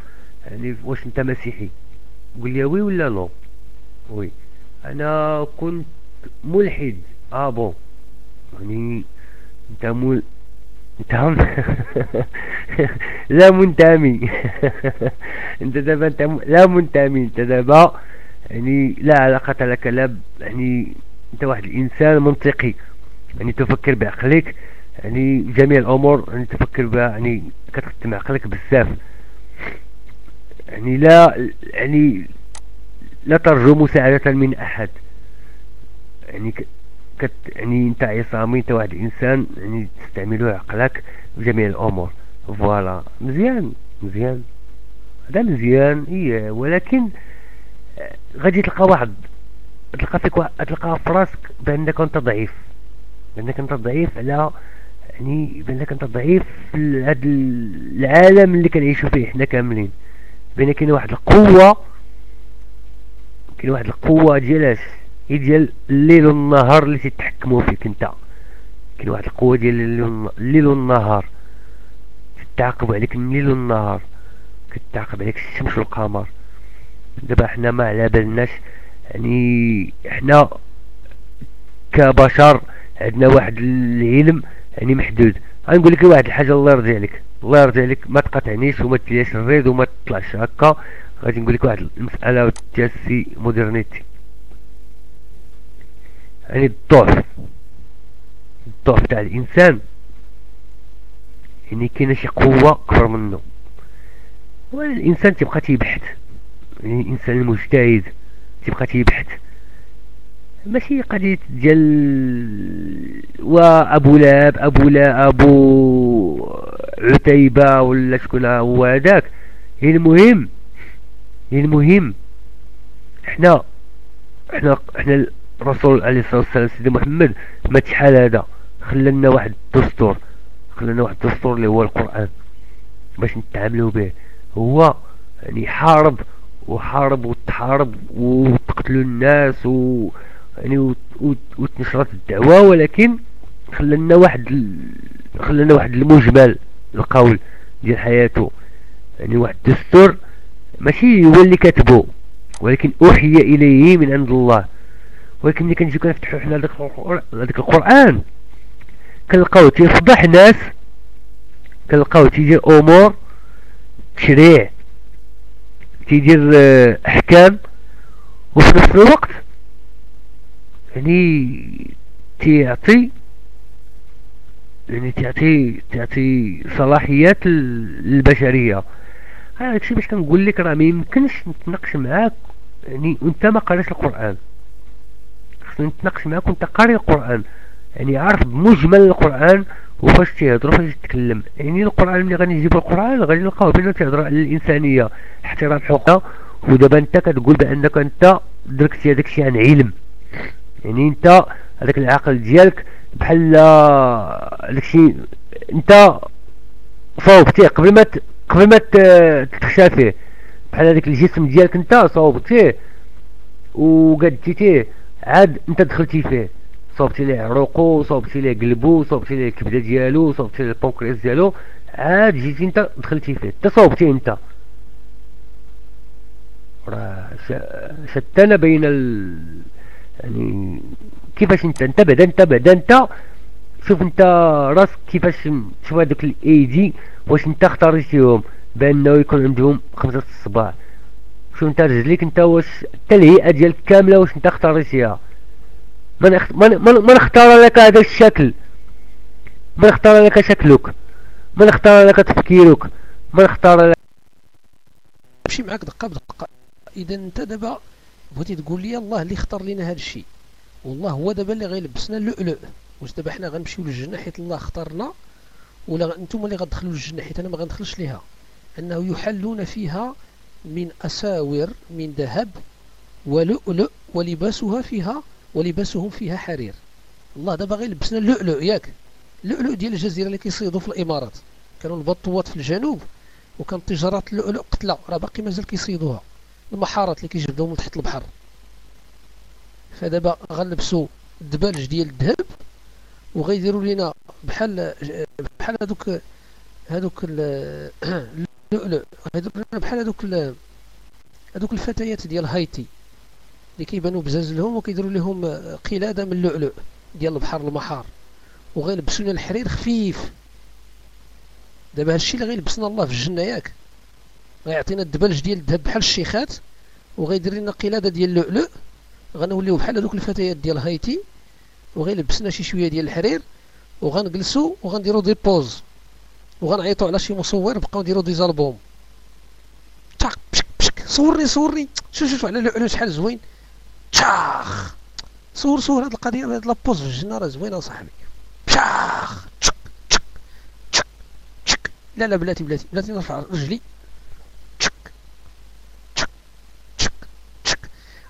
يعني واش انت مسيحي؟ قول لي oui ولا non؟ oui. أنا كنت ملحد. ah bon. يعني انت مول انت (laughs) لا منتمي. (laughs) انت دابا انت لا منتمي. انت دابا يعني لا علاقة لك لا يعني انت واحد الإنسان منطقي. يعني تفكر بعقلك يعني جميع الأمور يعني تفكر بها يعني كتخدم عقلك بزاف. يعني لا يعني لا ترجو مساعدة من أحد. يعني كت يعني أنت عصامي أنت واحد الانسان يعني تستعمل عقلك في جميع الأمور. فوالا. مزيان مزيان. هذا مزيان إيه. ولكن آه، غادي تلقى واحد تلقى فيك تلقى في راسك بانك انت ضعيف. بانك أنت ضعيف على يعني بانك أنت ضعيف في هذا العالم اللي كنعيشوا فيه حنا كاملين. بان كاين واحد القوة كاين واحد القوة ديال هي ديال الليل والنهار اللي تتحكموا فيك أنت. كاين واحد القوة ديال الليل والنهار. تتعاقب عليك الليل والنهار. كتعاقب عليك الشمس والقمر. دابا حنا ما على بالناش يعني حنا كبشر عندنا واحد العلم يعني محدود. غنقول لك واحد الحاجة الله يرضي عليك. الله يرضي عليك. ما تقاطعنيش وما تلياش الريد وما تطلعش هكا. غادي نقول لك واحد المسألة السي Modernité. يعني الضعف. الضعف تاع الإنسان. يعني كاينة شي قوة أكبر منه. والإنسان تيبقى تيبحث. يعني الإنسان المجتهد تيبقى تيبحث. ماشي قضية ديال وابو لاب أبو لا أبو عتيبة ولا شكون هو هذاك. المهم المهم. إحنا إحنا إحنا الرسول عليه الصلاة والسلام سيدي محمد ما تشحال هذا. خلنا واحد الدستور خلنا واحد الدستور اللي هو القرآن. باش نتعاملوا به. هو يعني حارب وحارب وتحارب وتقتلوا الناس و يعني وتنشرت الدعوة ولكن خلنا واحد خلينا واحد المجمل القول ديال حياته. يعني واحد الدستور ماشي هو اللي كاتبه ولكن أوحي إليه من عند الله. ولكن ملي كنجيو كنفتحو حنا هذاك القرآن كنلقاو تيفضح ناس كنلقاو تيدير أمور تشريع تيدير آه، أحكام وفي نفس الوقت يعني تيعطي يعني تعطي تعطي صلاحيات للبشريه هذا الشيء باش كنقول لك راه ما يمكنش نتناقش معاك يعني وانت ما قريتش القرآن. خصني نتناقش معاك وانت قاري القرآن. يعني عارف بمجمل القرآن وفاش تيهضر وفاش تتكلم. يعني القرآن ملي غادي نجيب القرآن غادي نلقاو بان تيهضر على الإنسانية. احترام حقوقها ودابا انت كتقول بأنك انت دركتي هذاك الشيء عن علم. يعني انت هذاك العقل ديالك بحال داكشي انت صوبتيه قبل ما قبل ما تتخشى فيه. بحال هذاك الجسم ديالك انت صوبتيه وقدتيه عاد انت دخلتي فيه. صوبتي ليه عروقو صوبتي ليه قلبو صوبتي ليه الكبده ديالو صوبتي ليه البونكرياس ديالو عاد جيتي انت دخلتي فيه. انت صوبتي انت. راه شتنا بين ال... يعني كيفاش انت انت بعدا انت بعدا انت شوف انت راسك كيفاش شوف هذوك الايدي واش انت اختاريتيهم بأنه يكون عندهم خمسة الصباع شوف انت رجليك انت واش حتى الهيئة ديالك كاملة واش انت اختاريتيها ما نخ... ما نختار لك هذا الشكل. ما نختار لك شكلك. ما نختار لك تفكيرك. ما نختار لك نمشي معاك دقة بدقة إذا انت دابا بغيتي تقول لي الله اللي اختار لنا هذا الشيء. والله هو دابا اللي غيلبسنا اللؤلؤ واش دابا حنا غنمشيو للجنة حيت الله اختارنا؟ ولا أنتم اللي غتدخلوا للجنة حيت أنا ما غندخلش ليها. أنه يحلون فيها من أساور من ذهب ولؤلؤ ولباسها فيها ولباسهم فيها حرير. الله دابا غيلبسنا اللؤلؤ ياك. اللؤلؤ ديال الجزيرة اللي كيصيدوا في الإمارات. كانوا البطوات في الجنوب وكان تجارات اللؤلؤ قتلة راه باقي مازال كيصيدوها. المحارات اللي كيجبدوهم من تحت البحر. فدابا غنلبسوا الدبالج ديال الذهب وغيديروا لنا بحال بحال هذوك هذوك (clears throat) اللؤلؤ لنا بحال هذوك هذوك الفتيات ديال هايتي اللي كيبانوا بزاز لهم وكيديروا لهم قلادة من اللؤلؤ ديال البحر المحار. وغيلبسوا لنا الحرير خفيف. دابا هادشي اللي غيلبسنا الله في الجنة ياك. غيعطينا الدبلج ديال الذهب بحال الشيخات وغيدير لنا قلادة ديال اللؤلؤ غنوليو بحال هذوك الفتيات ديال هايتي وغيلبسنا شي شوية ديال الحرير وغنجلسوا وغنديروا des poses وغنعيطوا على شي مصور بقاو نديروا des albums. تاك بشك بشك صورني صورني. شوف شوف على اللؤلؤ شحال زوين. تشاخ! صور صور هاد القضية هاد la pose في الجنة راه زوينة صاحبي. تشاخ! تشك تشك تشك. لا لا بلاتي بلاتي بلاتي نرفع رجلي.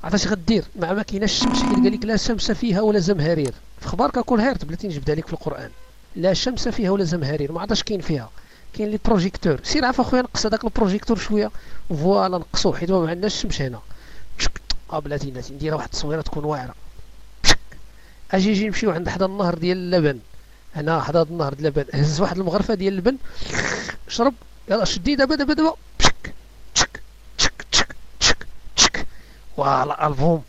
عرفتي غدير؟ مع ما كايناش الشمس حيت قال لك لا شمس فيها ولا زمهرير في خبارك كل هيرت بلاتي نجبدها لك في القرآن. لا شمس فيها ولا زمهرير ما عرفتش كاين فيها. كاين les projecteurs سير عفا خويا نقص هذاك ال projecteur شوية. voilà نقصو. حيت ما عندناش الشمس هنا. آه بلاتي ناسي نديرها واحد التصويرة تكون واعرة. أجي يجي نمشيو عند حدا النهر ديال اللبن. هنا حدا النهر ديال اللبن. هز واحد المغرفة ديال اللبن. شرب. يلا شدي دابا دابا دابا. voilà album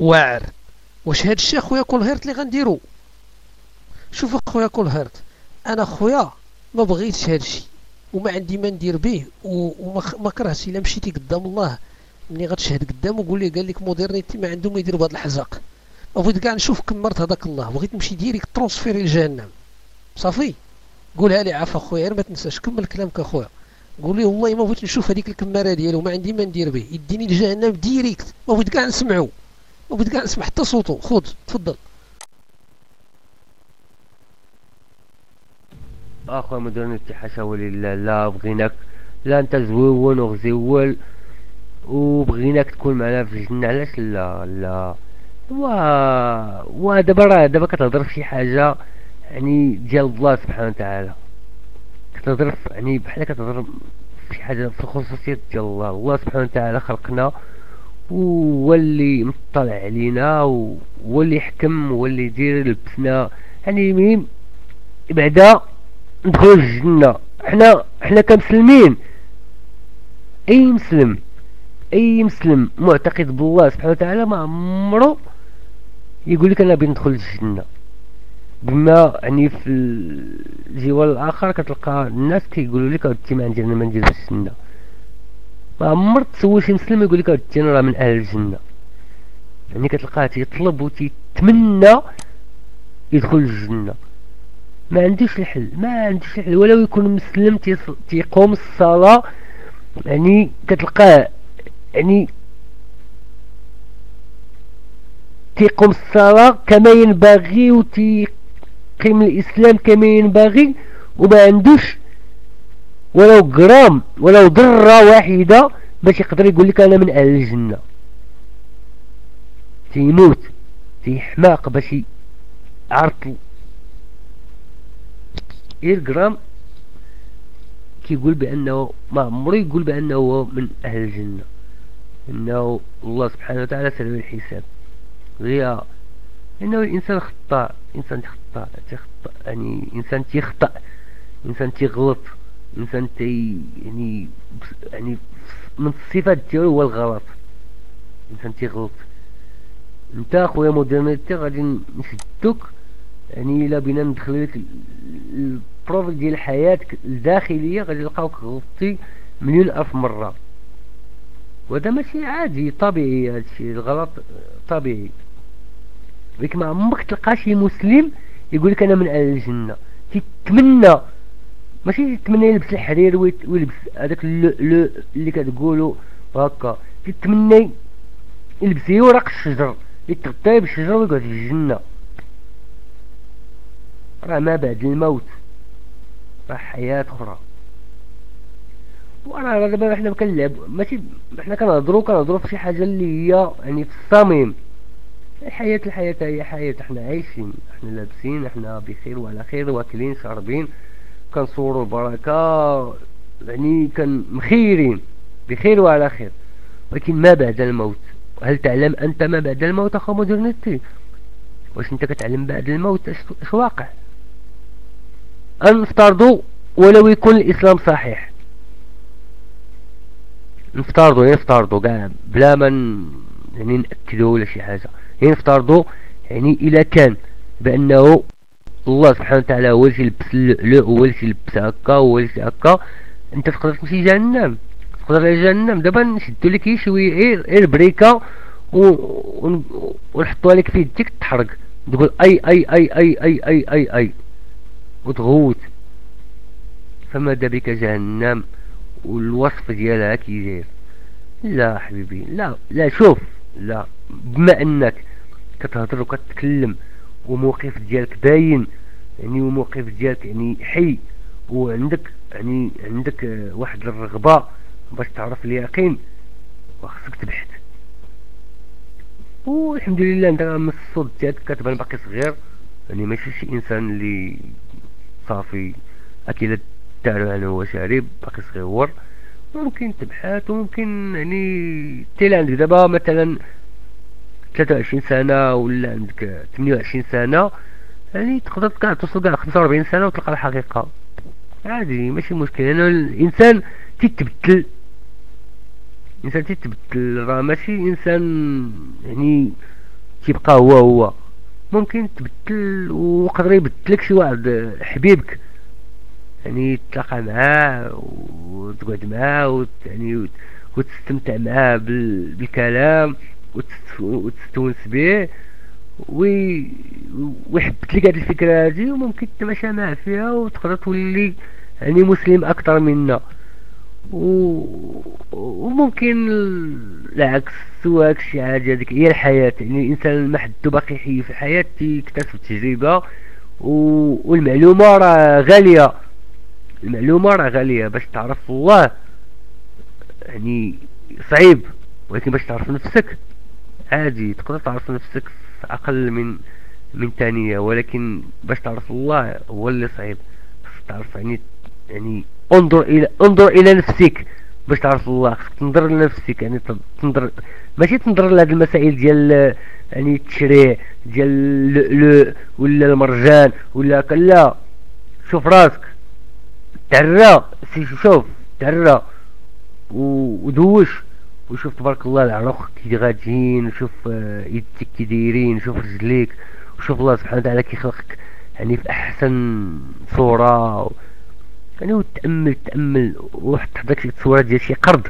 واعر واش هاد الشيء خويا كل هيرت اللي غنديرو شوف خويا كل هيرت أنا خويا ما بغيتش هاد الشيء وما عندي ما ندير به وما كرهتش الا مشيتي قدام الله ملي غتشهد قدامه قول لي قال لك Modernité ما عندهم ما يديروا بهذا الحزاق بغيت كاع نشوف كمرت هذاك الله بغيت نمشي direct transféré لجهنم صافي قولها لي عافا خويا ما تنساش كمل كلامك اخويا قول لي والله ما بغيت نشوف هذيك الكمارة ديالو ما عندي ما ندير به يديني لجهنم direct ما بغيت كاع نسمعو. ما بغيت كاع نسمع حتى صوتو. خذ تفضل. اخويا مدرنتي حاشا ولله لا بغيناك لا أنت زويون وغزيول وبغيناك تكون معنا في الجنة. علاش لا؟ لا. و و دابا راه دابا كتهضر في شي حاجة يعني ديال الله سبحانه وتعالى. كتهضر يعني بحال كتهضر في حاجة في الخصوصيات ديال الله. الله سبحانه وتعالى خلقنا وهو اللي مطلع علينا وهو اللي يحكم وهو اللي يدير لبسنا. يعني مهم بعدا ندخلوا الجنة حنا حنا كمسلمين. أي مسلم أي مسلم معتقد بالله سبحانه وتعالى ما عمرو يقول لك أنا بندخل الجنة بما يعني في الجوال الآخر كتلقى الناس كيقولوا لك انت ما عندنا ما ندير الجنة ما عمر تسول شي مسلم يقول لك انت راه من أهل الجنة. يعني كتلقاه تيطلب وتيتمنى يدخل الجنة. ما عندوش الحل ما عندوش الحل. ولو يكون مسلم تيقوم الصلاة يعني كتلقاه يعني تيقوم الصلاة كما ينبغي وتيقيم الإسلام كما ينبغي وما عندوش ولو جرام ولو ذرة واحدة باش يقدر يقول لك أنا من أهل الجنة. تيموت تيحماق باش يعرف غير جرام كيقول بأنه ما عمرو يقول بأنه هو من أهل الجنة. إنه الله سبحانه وتعالى سلم الحساب. غير إنه الإنسان خطأ إنسان تخطأ تخطأ يعني إنسان تيخطأ إنسان تيغلط إنسان تي يعني يعني من الصفات ديالو هو الغلط. إنسان تيغلط أنت أخويا مودرنيتي غادي نشدوك يعني إلا بينا ندخل لك ال profil ديال حياتك الداخلية غادي نلقاوك غلطتي مليون ألف مرة. وهذا ماشي عادي طبيعي هادشي الغلط طبيعي. لك ما عمرك تلقى شي مسلم يقول لك أنا من أهل الجنة. تيتمنى ماشي تتمنى يلبس الحرير ويلبس هذاك اللو اللي كتقولوا هكا. تتمنى يلبس ورق الشجر. يتغطى بالشجر ويقعد في الجنة. راه ما بعد الموت. راه حياة أخرى. وراه دابا حنا كنلعب ماشي حنا كنهضرو كنهضرو في شي حاجة اللي هي يعني في الصميم. الحياة الحياة هي حياة. حنا عايشين حنا لابسين حنا بخير وعلى خير واكلين شاربين كنصورو البركة يعني كان مخيرين بخير وعلى خير. ولكن ما بعد الموت؟ هل تعلم أنت ما بعد الموت أخو مودرنيتي واش أنت كتعلم بعد الموت؟ اش واقع؟ نفترضوا ولو يكون الإسلام صحيح. نفترضوا نفترضوا كاع بلا ما يعني نأكدوا ولا شي حاجة. يعني نفترضوا يعني إلا كان بأنه الله سبحانه وتعالى هو اللي يلبس اللؤلؤ هو اللي يلبس هكا هو اللي هكا. أنت تقدر تمشي جهنم. تقدر لجهنم دابا نشدو لك شوية غير بريكا ونحطوها لك في يديك تحرق. تقول اي اي اي اي اي اي اي أي. وتغوت فماذا بك جهنم والوصف ديالها كي داير لا حبيبي لا لا شوف لا. بما انك كتهضر وكتكلم وموقف ديالك باين يعني وموقف ديالك يعني حي وعندك يعني عندك واحد الرغبة باش تعرف اليقين وخصك تبحث. والحمد لله انت من الصوت ديالك كتبان باقي صغير يعني ماشي شي إنسان اللي صافي أكيد تعرف أنا هو شارب باقي صغير ممكن تبحث وممكن يعني تيلا عندك. دابا مثلا 23 سنة ولا عندك 28 سنة يعني تقدر كاع توصل كاع 45 سنة وتلقى الحقيقة. عادي ماشي مشكل. لأنه يعني الإنسان تيتبدل. الإنسان تيتبدل. راه ماشي إنسان يعني تيبقى هو هو. ممكن تبدل وقدر يبدلك شي واحد حبيبك. يعني تلاقى معاه وتقعد معاه يعني وتستمتع معاه بالكلام. وتستونس به ويحبت لك هذه الفكرة هذه وممكن تمشى معاه فيها وتقدر تولي يعني مسلم أكثر منا. و... وممكن العكس سواك شي حاجة هذيك هي الحياة. يعني الإنسان ما حدو باقي يحيي في الحياة تكتسب تجربة و... والمعلومة راه غالية. المعلومة راه غالية باش تعرف الله يعني صعيب ولكن باش تعرف نفسك. عادي تقدر تعرف نفسك في أقل من من ثانية ولكن باش تعرف الله هو اللي صعيب. تعرف يعني يعني انظر إلى انظر إلى نفسك باش تعرف الله. خصك تنظر لنفسك يعني تنظر ماشي تنظر لهاد المسائل ديال يعني التشريع ديال اللؤلؤ ولا المرجان ولا لا. شوف راسك. تعرى شوف تعرى ودوش. وشوف تبارك الله العروق كي غاديين وشوف آه، يديك كي دايرين وشوف رجليك وشوف الله سبحانه وتعالى كيخلقك يعني في أحسن صورة. يعني وتأمل تأمل وحط هذاك الصورة ديال شي قرض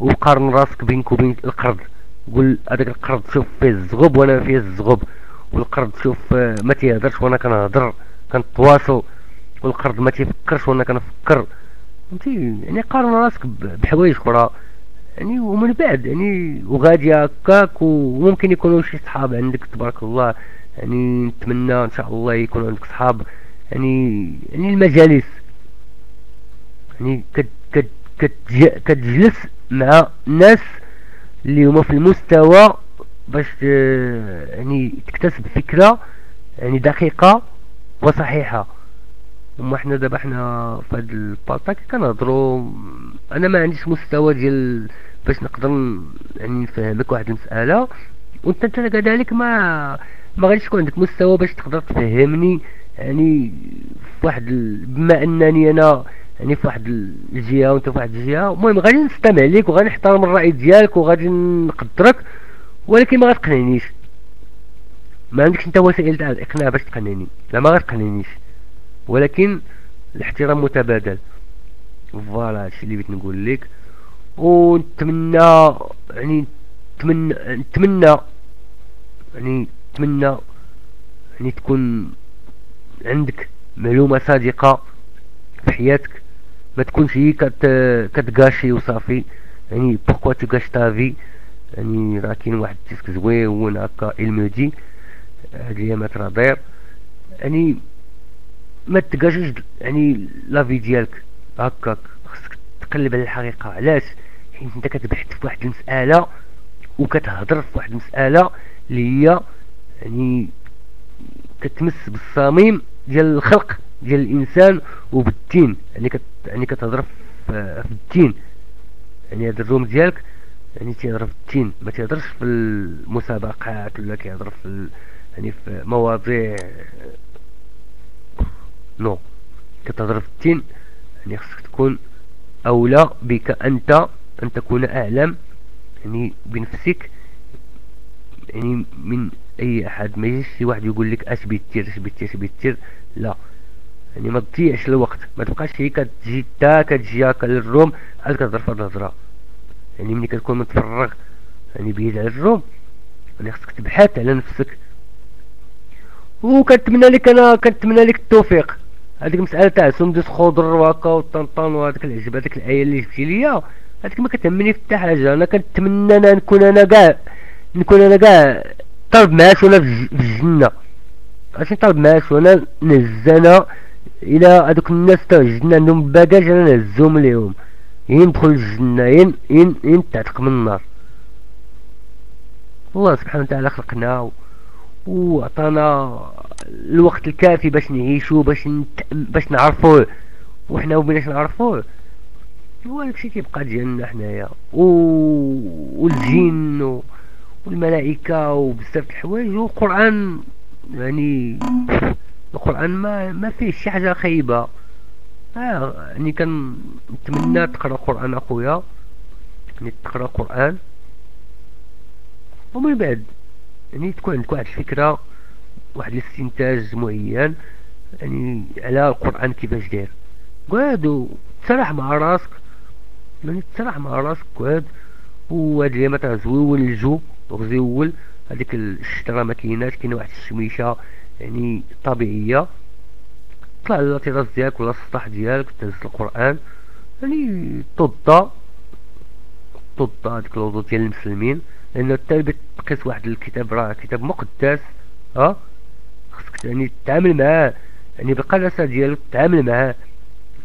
وقارن راسك بينك وبين القرض. قول هذاك القرض شوف فيه الزغب وأنا فيه الزغب. والقرض شوف آه، ما تيهضرش وأنا كنهضر كنتواصل. والقرض ما تيفكرش وأنا كنفكر. فهمتي؟ يعني قارن راسك بحوايج أخرى. يعني ومن بعد يعني وغادي هكاك وممكن يكونوا شي صحاب عندك تبارك الله يعني نتمنى إن شاء الله يكون عندك صحاب يعني يعني المجالس يعني كت كت كتجلس مع ناس اللي هما في المستوى باش يعني تكتسب فكرة يعني دقيقة وصحيحة. هما حنا دابا حنا في هاد البالطاك كنهضرو أنا ما عنديش مستوى ديال باش نقدر يعني نفهمك واحد المسألة. وأنت انت كذلك ما ما غاديش يكون عندك مستوى باش تقدر تفهمني يعني في واحد بما أنني أنا يعني في واحد الجهة وأنت في واحد الجهة. المهم غادي نستمع ليك وغادي نحترم الرأي ديالك وغادي نقدرك ولكن ما غتقنعنيش. ما عندكش أنت وسائل تاع الاقناع باش تقنعني. لا ما غتقنعنيش. ولكن الاحترام متبادل. فوالا هادشي اللي بغيت نقول لك. ونتمنى يعني نتمنى نتمنى يعني نتمنى يعني تكون عندك معلومة صادقة في حياتك. ما تكونش هي كت كتقاشي وصافي. يعني بوكوا تقاش تافي يعني راه كاين واحد الديسك زوين هكا المودي هاد الايامات راه داير يعني ما تقاشيش يعني لافي ديالك. هكاك. خصك تقلب على الحقيقة. علاش؟ حيت انت كتبحث في واحد المسألة وكتهضر في واحد المسألة اللي هي يعني كتمس بالصميم ديال الخلق ديال الإنسان وبالدين. يعني كت يعني كتهضر في الدين. يعني هذا الروم ديالك يعني تيهضر في الدين. ما تيهضرش في المسابقات ولا كيهضر في يعني في مواضيع نو كتهضر في الدين يعني خصك تكون أولى بك أنت أن تكون أعلم يعني بنفسك يعني من أي أحد. ما يجيش شي واحد يقول لك أش بيتير أش بيتير بيتير لا. يعني ما تضيعش الوقت. ما تبقاش هي كتجي تا كتجي هكا للروم عاد كتهضر في الهضره يعني ملي كتكون متفرغ يعني بعيد على الروم يعني خصك تبحث على نفسك. وكنتمنى لك أنا كنتمنى لك التوفيق. هذيك المسألة تاع سندس خضر وهكا والطنطان وهذاك العجب هذيك الآية اللي جبتي ليا هذيك ما كتهمني في حتى حاجة. أنا كنتمنى أنا نكون أنا كاع نكون أنا كاع طالب معاش وأنا في الجنة. عرفتي؟ نطلب معاش وأنا نهزنا إلى هذوك الناس تاع الجنة عندهم باكاج أنا نهزهم ليهم. ين ندخل الجنة ين ين ين تعتق من النار. الله سبحانه وتعالى خلقنا وعطانا الوقت الكافي باش نعيشو باش نت... باش نعرفوه وحنا وبيناش نعرفوه هو داكشي كيبقى ديالنا حنايا. و... والجن و... والملائكة وبزاف الحوايج والقرآن. يعني القرآن ما ما فيه شي حاجة خايبة. آه يعني كنتمنى تقرأ قرآن اخويا يعني تقرأ قرآن. ومن بعد يعني تكون عندك واحد الفكرة. واحد الاستنتاج معين يعني على القرآن كيفاش داير. قعد تسرح مع راسك يعني تسرح مع راسك قعد. وهاد اليامات زويون الجو وغزيول هذيك الشترة ما كايناش كاينة واحد الشميشة يعني طبيعية. طلع الاعتراض ديالك ولا السطح ديالك تهز القرآن. يعني توضا توضا هذيك الوضوء ديال المسلمين. لأن انت تقيس واحد الكتاب راه كتاب مقدس ها؟ يعني تتعامل معاه يعني بالقداسه ديالك تتعامل معاه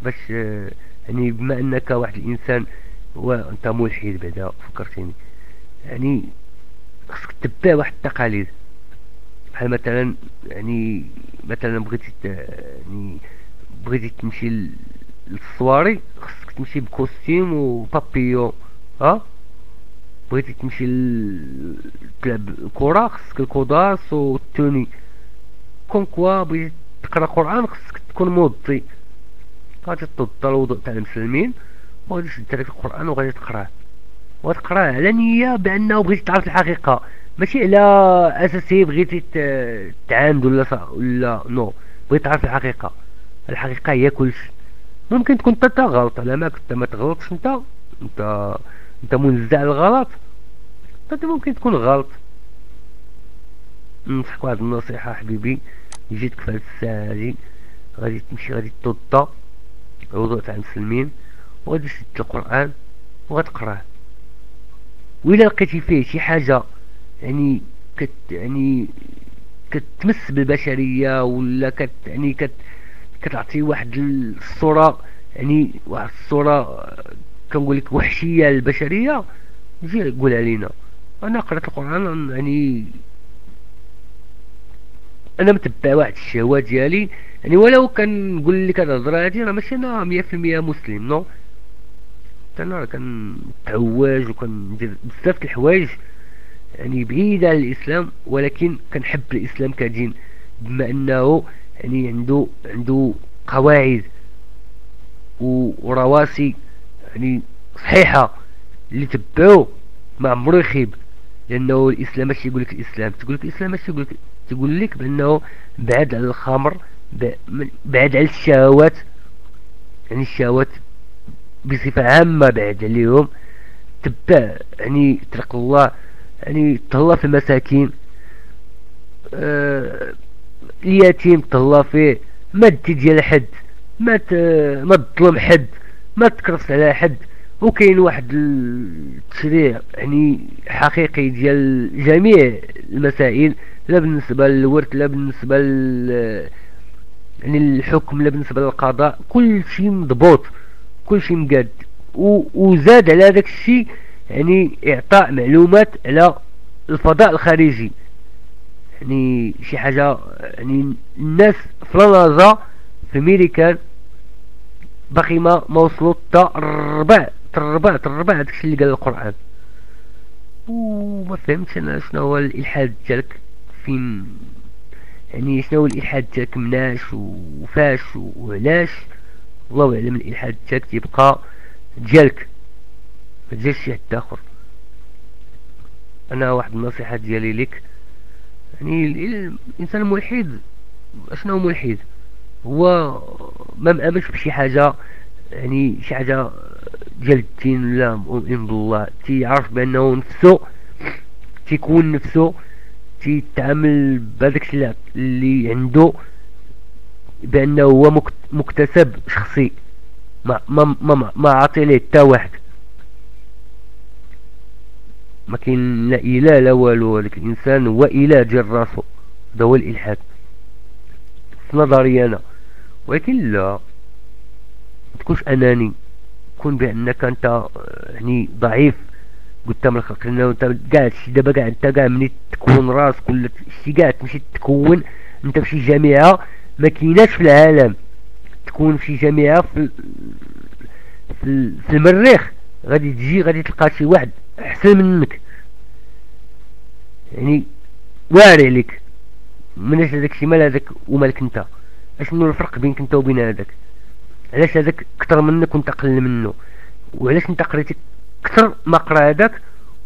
باش يعني بما انك واحد الإنسان وأنت ملحد بعدا فكرتيني. يعني خصك تتبع واحد التقاليد. بحال مثلا يعني مثلا بغيتي يعني بغيتي تمشي للصواري خصك تمشي بكوستيم وبابيون ها؟ بغيتي تمشي تلعب الكرة خصك الكوداس والتوني. كون كوا بغيتي تقرأ قرآن خصك تكون موضي. غادي توضى الوضوء تاع المسلمين وغادي تشد هذاك القرآن وغادي تقرأه. وتقرأه على نية بأنه بغيتي تعرف الحقيقة. ماشي على أساسه بغيتي تعاند ولا صح ولا نو. بغيتي تعرف الحقيقة. الحقيقة هي كلشي. ممكن تكون أنت غلط على ما كنت ما تغلطش أنت. انت أنت منزع الغلط. أنت ممكن تكون غلط. ننصحك واحد النصيحة حبيبي جيتك في هاد الساعة هادي غادي تمشي غادي توضى الوضوء تاع المسلمين وغادي تشد القرآن وغتقراه وإلا لقيتي فيه شي حاجة يعني كت يعني كتمس بالبشرية ولا كت يعني كت كتعطي واحد الصورة يعني واحد الصورة كنقول لك وحشية للبشرية جي قول علينا أنا قرأت القرآن يعني أنا متبع واحد الشهوات ديالي. يعني ولو كنقول لك هاد الهضره هادي راه ماشي أنا 100% مسلم نو. أنا كنتعوج وكندير بزاف د الحوايج يعني بعيدة عن الإسلام ولكن كنحب الإسلام كدين. بما أنه يعني عنده عنده قواعد ورواسي يعني صحيحة اللي تبعو ما عمرو يخيب. لأنه الإسلام ماشي يقول لك الإسلام تقول لك الإسلام ماشي يقول لك تقول لك بأنه بعد على الخمر بعد على الشهوات يعني الشهوات بصفة عامة بعد عليهم تبع يعني طريق الله يعني تهلا في المساكين آه اليتيم تهلا فيه ما تدي ديال حد ما ما تظلم حد ما تكرس على حد. وكاين واحد التشريع يعني حقيقي ديال جميع المسائل لا بالنسبة للورث لا بالنسبة ل يعني لا بالنسبة للقضاء كل شيء مضبوط كل شيء مقاد وزاد على هذاك الشيء يعني إعطاء معلومات على الفضاء الخارجي. يعني شي حاجة يعني الناس في لانازا في ميريكان باقي ما ما وصلوا تا الربع الربع الربع هذاك الشيء اللي قال القرآن. وما فهمتش أنا شنو هو الإلحاد ديالك فين يعني شنو الإلحاد ديالك مناش وفاش وعلاش الله اعلم الإلحاد ديالك تيبقى ديالك ما تجيش شي حد آخر. أنا واحد النصيحة ديالي لك يعني الإنسان الملحد أشنو ملحد؟ هو ما مأمنش بشي حاجة. يعني شي حاجة ديال الدين لا مؤمن بالله تيعرف بأنه نفسه تيكون نفسه. تيتعامل بهذاك اللي عنده بأنه هو مكتسب شخصي. ما ما ما ما عطي ليه حتى واحد. ما كاين لا إله لا والو ولكن الإنسان هو إله ديال راسو. هذا هو الإلحاد. في نظري أنا. ولكن لا. ما تكونش أناني. كون بأنك أنت يعني ضعيف. قدام الخلق لأنه أنت كاع شي دابا كاع أنت كاع ملي تكون راسك ولا شي كاع تمشي تكون أنت في شي جامعة ما كايناش في العالم. تكون في جامعة في في, في المريخ. غادي تجي غادي تلقى شي واحد أحسن منك. يعني واعر عليك. مناش هذاك شي مال هذاك ومالك أنت. أشنو الفرق بينك أنت وبين هذاك؟ علاش هذاك كثر منك وأنت أقل منه؟ وعلاش أنت قريتي كثر ما قرا هذاك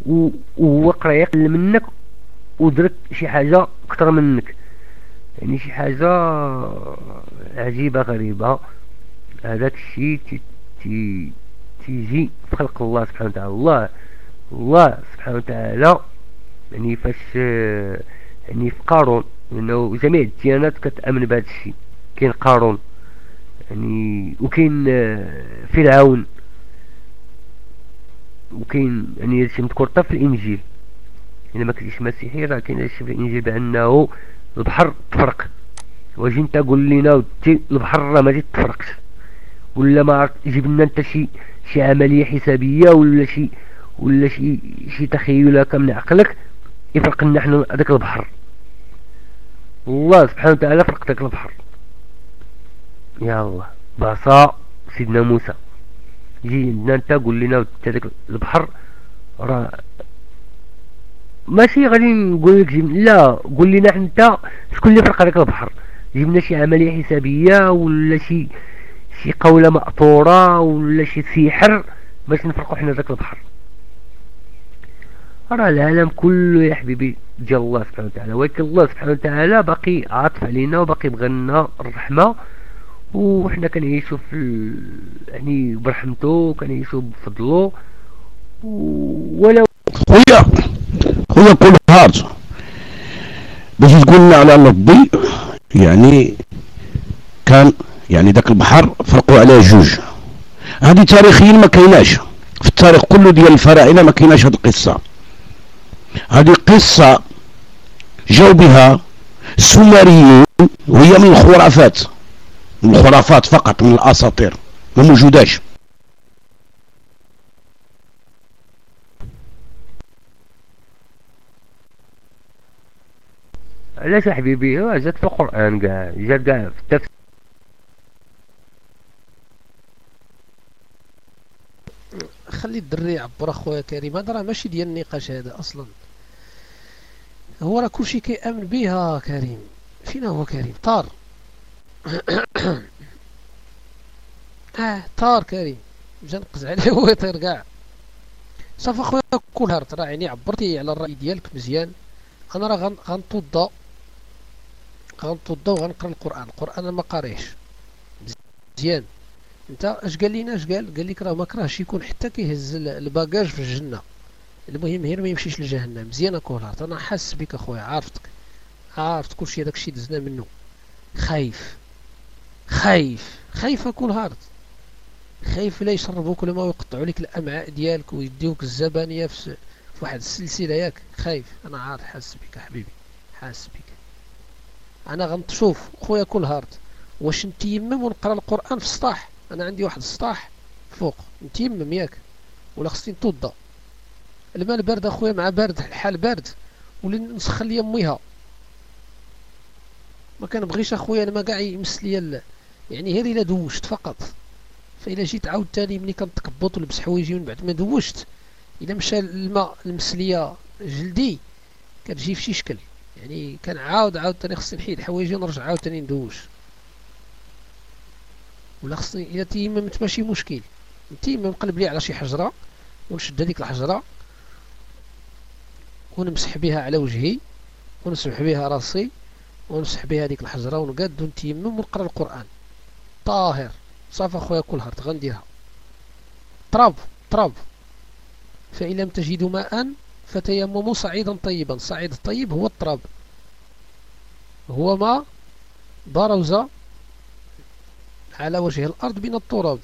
وهو قرا يقل منك ودرك شي حاجة كثر منك. يعني شي حاجة عجيبة غريبة. هذاك الشيء تي تي تيجي في خلق الله سبحانه وتعالى. الله الله سبحانه وتعالى. يعني فاش يعني في قارون. لأنه جميع الديانات كتأمن بهذا الشيء كاين قارون. يعني وكاين فرعون. وكاين يعني هادشي مذكور حتى في الإنجيل. إلا ما كنتيش مسيحي راه كاين هادشي في الإنجيل بأنه البحر تفرق. واجي انت قول لنا البحر راه ما تفرقش. ولا ما جيب لنا انت شي شي عملية حسابية ولا شي ولا شي شي تخيل هكا من عقلك يفرق لنا حنا هذاك البحر. الله سبحانه وتعالى فرق ذاك البحر. يا الله. بعصا سيدنا موسى. يجي انت قول لنا البحر راه ماشي غادي نقول لك لا قول لنا انت شكون اللي فرق هذاك البحر. جبنا شي عملية حسابية ولا شي شي قولة مأطورة ولا شي سحر باش نفرقوا حنا ذاك البحر. راه العالم كله يا حبيبي ديال الله سبحانه وتعالى. ولكن الله سبحانه وتعالى باقي عاطف علينا وباقي بغينا الرحمة. وحنا كنعيشوا في يعني برحمته كنعيشوا بفضله ولو خويا خويا كل هارت باش تقول لنا على ربي يعني كان يعني ذاك البحر فرقوا عليه جوج. هذه تاريخيا ما كايناش. في التاريخ كله ديال الفراعنه ما كايناش هذه القصة. هذه قصة جاو بها السومريين وهي من الخرافات من الخرافات فقط من الأساطير ما موجوداش. علاش حبيبي؟ جات في القرآن كاع جات كاع في التفسير. خلي الدري يعبر اخويا كريم هذا راه ماشي ديال النقاش هذا أصلا. هو راه كلشي كيأمن بها كريم. فينا هو كريم طار. آه طار كريم جا نقز عليه (laughs) هو يطير كاع. صافي اخويا Cold Heart راه يعني عبرتي على الرأي ديالك مزيان. أنا راه غنتوضا غنتوضا وغنقرأ القرآن. القرآن ما قاريش مزيان. أنت اش قال لينا؟ اش قال؟ قال لك راه ما كرهش. يكون حتى كيهز ال bagage في الجنة. المهم غير ما يمشيش لجهنم. مزيان Cold Heart أنا حاس بك أخويا. عارفتك عارفت كلشي الشيء دزنا منه. خايف. خايف. خايف أ Cold Heart. خايف لا يشربوك ولا ما يقطعوا لك الأمعاء ديالك ويديوك الزبانية في, واحد السلسلة ياك. خايف. أنا عارف. حاس بك حبيبي. حاس بك. أنا غنشوف خويا Cold Heart. واش نتيمم ونقرأ القرآن في السطاح؟ أنا عندي واحد السطاح فوق. نتيمم ياك. ولا خصني نتوضا الماء بارد أخويا مع بارد الحال بارد. ولي نسخن ليا ميها ما كنبغيش أخويا أنا ما كاع يمس ليا يعني غير إلا دوشت فقط. فإلا جيت عاود تاني ملي كنتكبط ولبس حوايجي من بعد ما دوشت. إلا مشى الماء المسلية جلدي كتجي في شي شكل. يعني كنعاود عاود تاني خصني نحيد حوايجي ونرجع عاود تاني ندوش. ولا خصني إلا تيممت ماشي مشكل. نتيمم نقلب لي على شي حجرة ونشد هذيك الحجرة ونمسح بها على وجهي ونمسح بها راسي ونمسح بها هذيك الحجرة ونقاد ونتيمم ونقرأ القرآن. طاهر. صافي أخويا كل هرت غنديرها. تراب تراب. فإن لم تجدوا ماء فتيمموا صعيدا طيبا. الصعيد الطيب هو التراب. هو ما برز على وجه الأرض من التراب.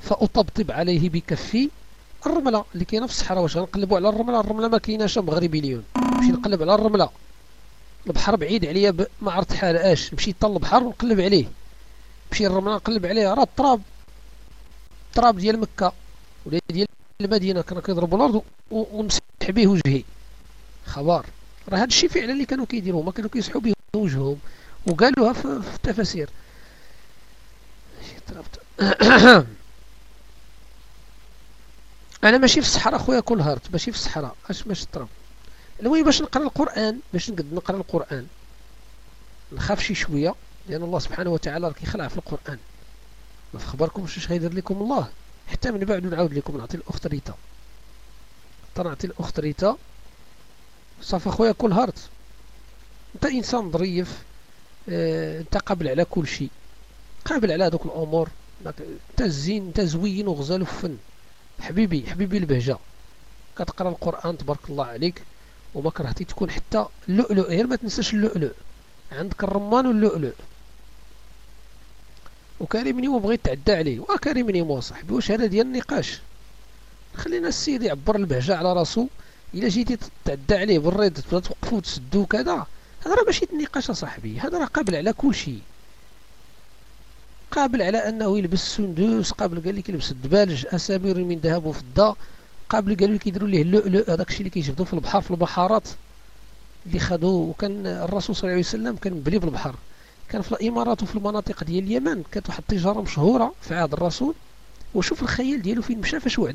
فأطبطب عليه بكفي الرملة اللي كاينة في الصحراء واش غنقلبوا على الرملة. الرملة ما كايناش مغربي اليوم نمشي نقلب على الرملة. البحر بعيد عليا ما عرفت حالاش نمشي طل البحر ونقلب عليه. نمشي الرملة نقلب عليها راه التراب. التراب ديال مكة ولا ديال المدينة كانوا كيضربوا الأرض ونمسح به وجهي خبر. راه هذا الشيء فعلا اللي كانوا كيديروه ما كانوا كيسحوا به وجههم. وقالوها في, التفاسير. (coughs) أنا ماشي في الصحراء خويا Cold Heart ماشي في الصحراء. اش ماشي التراب. المهم باش نقرأ القرآن باش نقد نقرأ القرآن. نخاف شي شوية. لأن الله سبحانه وتعالى كيخلع في القرآن. ما في خبركم اش غيدير لكم الله. حتى من بعد نعاود لكم نعطي الأخت ريتا. نعطي الأخت ريتا. صافي خويا Cold Heart. أنت إنسان ظريف آه أنت قابل على كل شيء. قابل على هذوك الأمور. أنت زين أنت زوين وغزال وفن. حبيبي حبيبي البهجة. كتقرأ القرآن تبارك الله عليك. وما كرهتي تكون حتى اللؤلؤ غير ما تنساش اللؤلؤ. عندك الرمان واللؤلؤ. وكريم نيمو بغيت تعدى عليه وكريم نيمو صاحبي واش هذا ديال النقاش. خلينا السيد يعبر البهجة على راسو إلا جيتي تعدى عليه بالريد تبدأ توقفو وتسدو كذا هذا راه ماشي النقاش اصاحبي هذا راه قابل على كل شيء. قابل على أنه يلبس سندوس قابل قال لك يلبس الدبالج أسامير من ذهب وفضة قابل قالوا لك يديروا ليه اللؤلؤ هذاك الشيء اللي كيجبدوا في البحر في البحارات اللي خدوه. وكان الرسول صلى الله عليه وسلم كان مبلي بالبحر. كان في الإمارات وفي المناطق ديال اليمن كانت واحد التجارة مشهورة في عهد الرسول. وشوف الخيال ديالو فين مشى فاش وعد.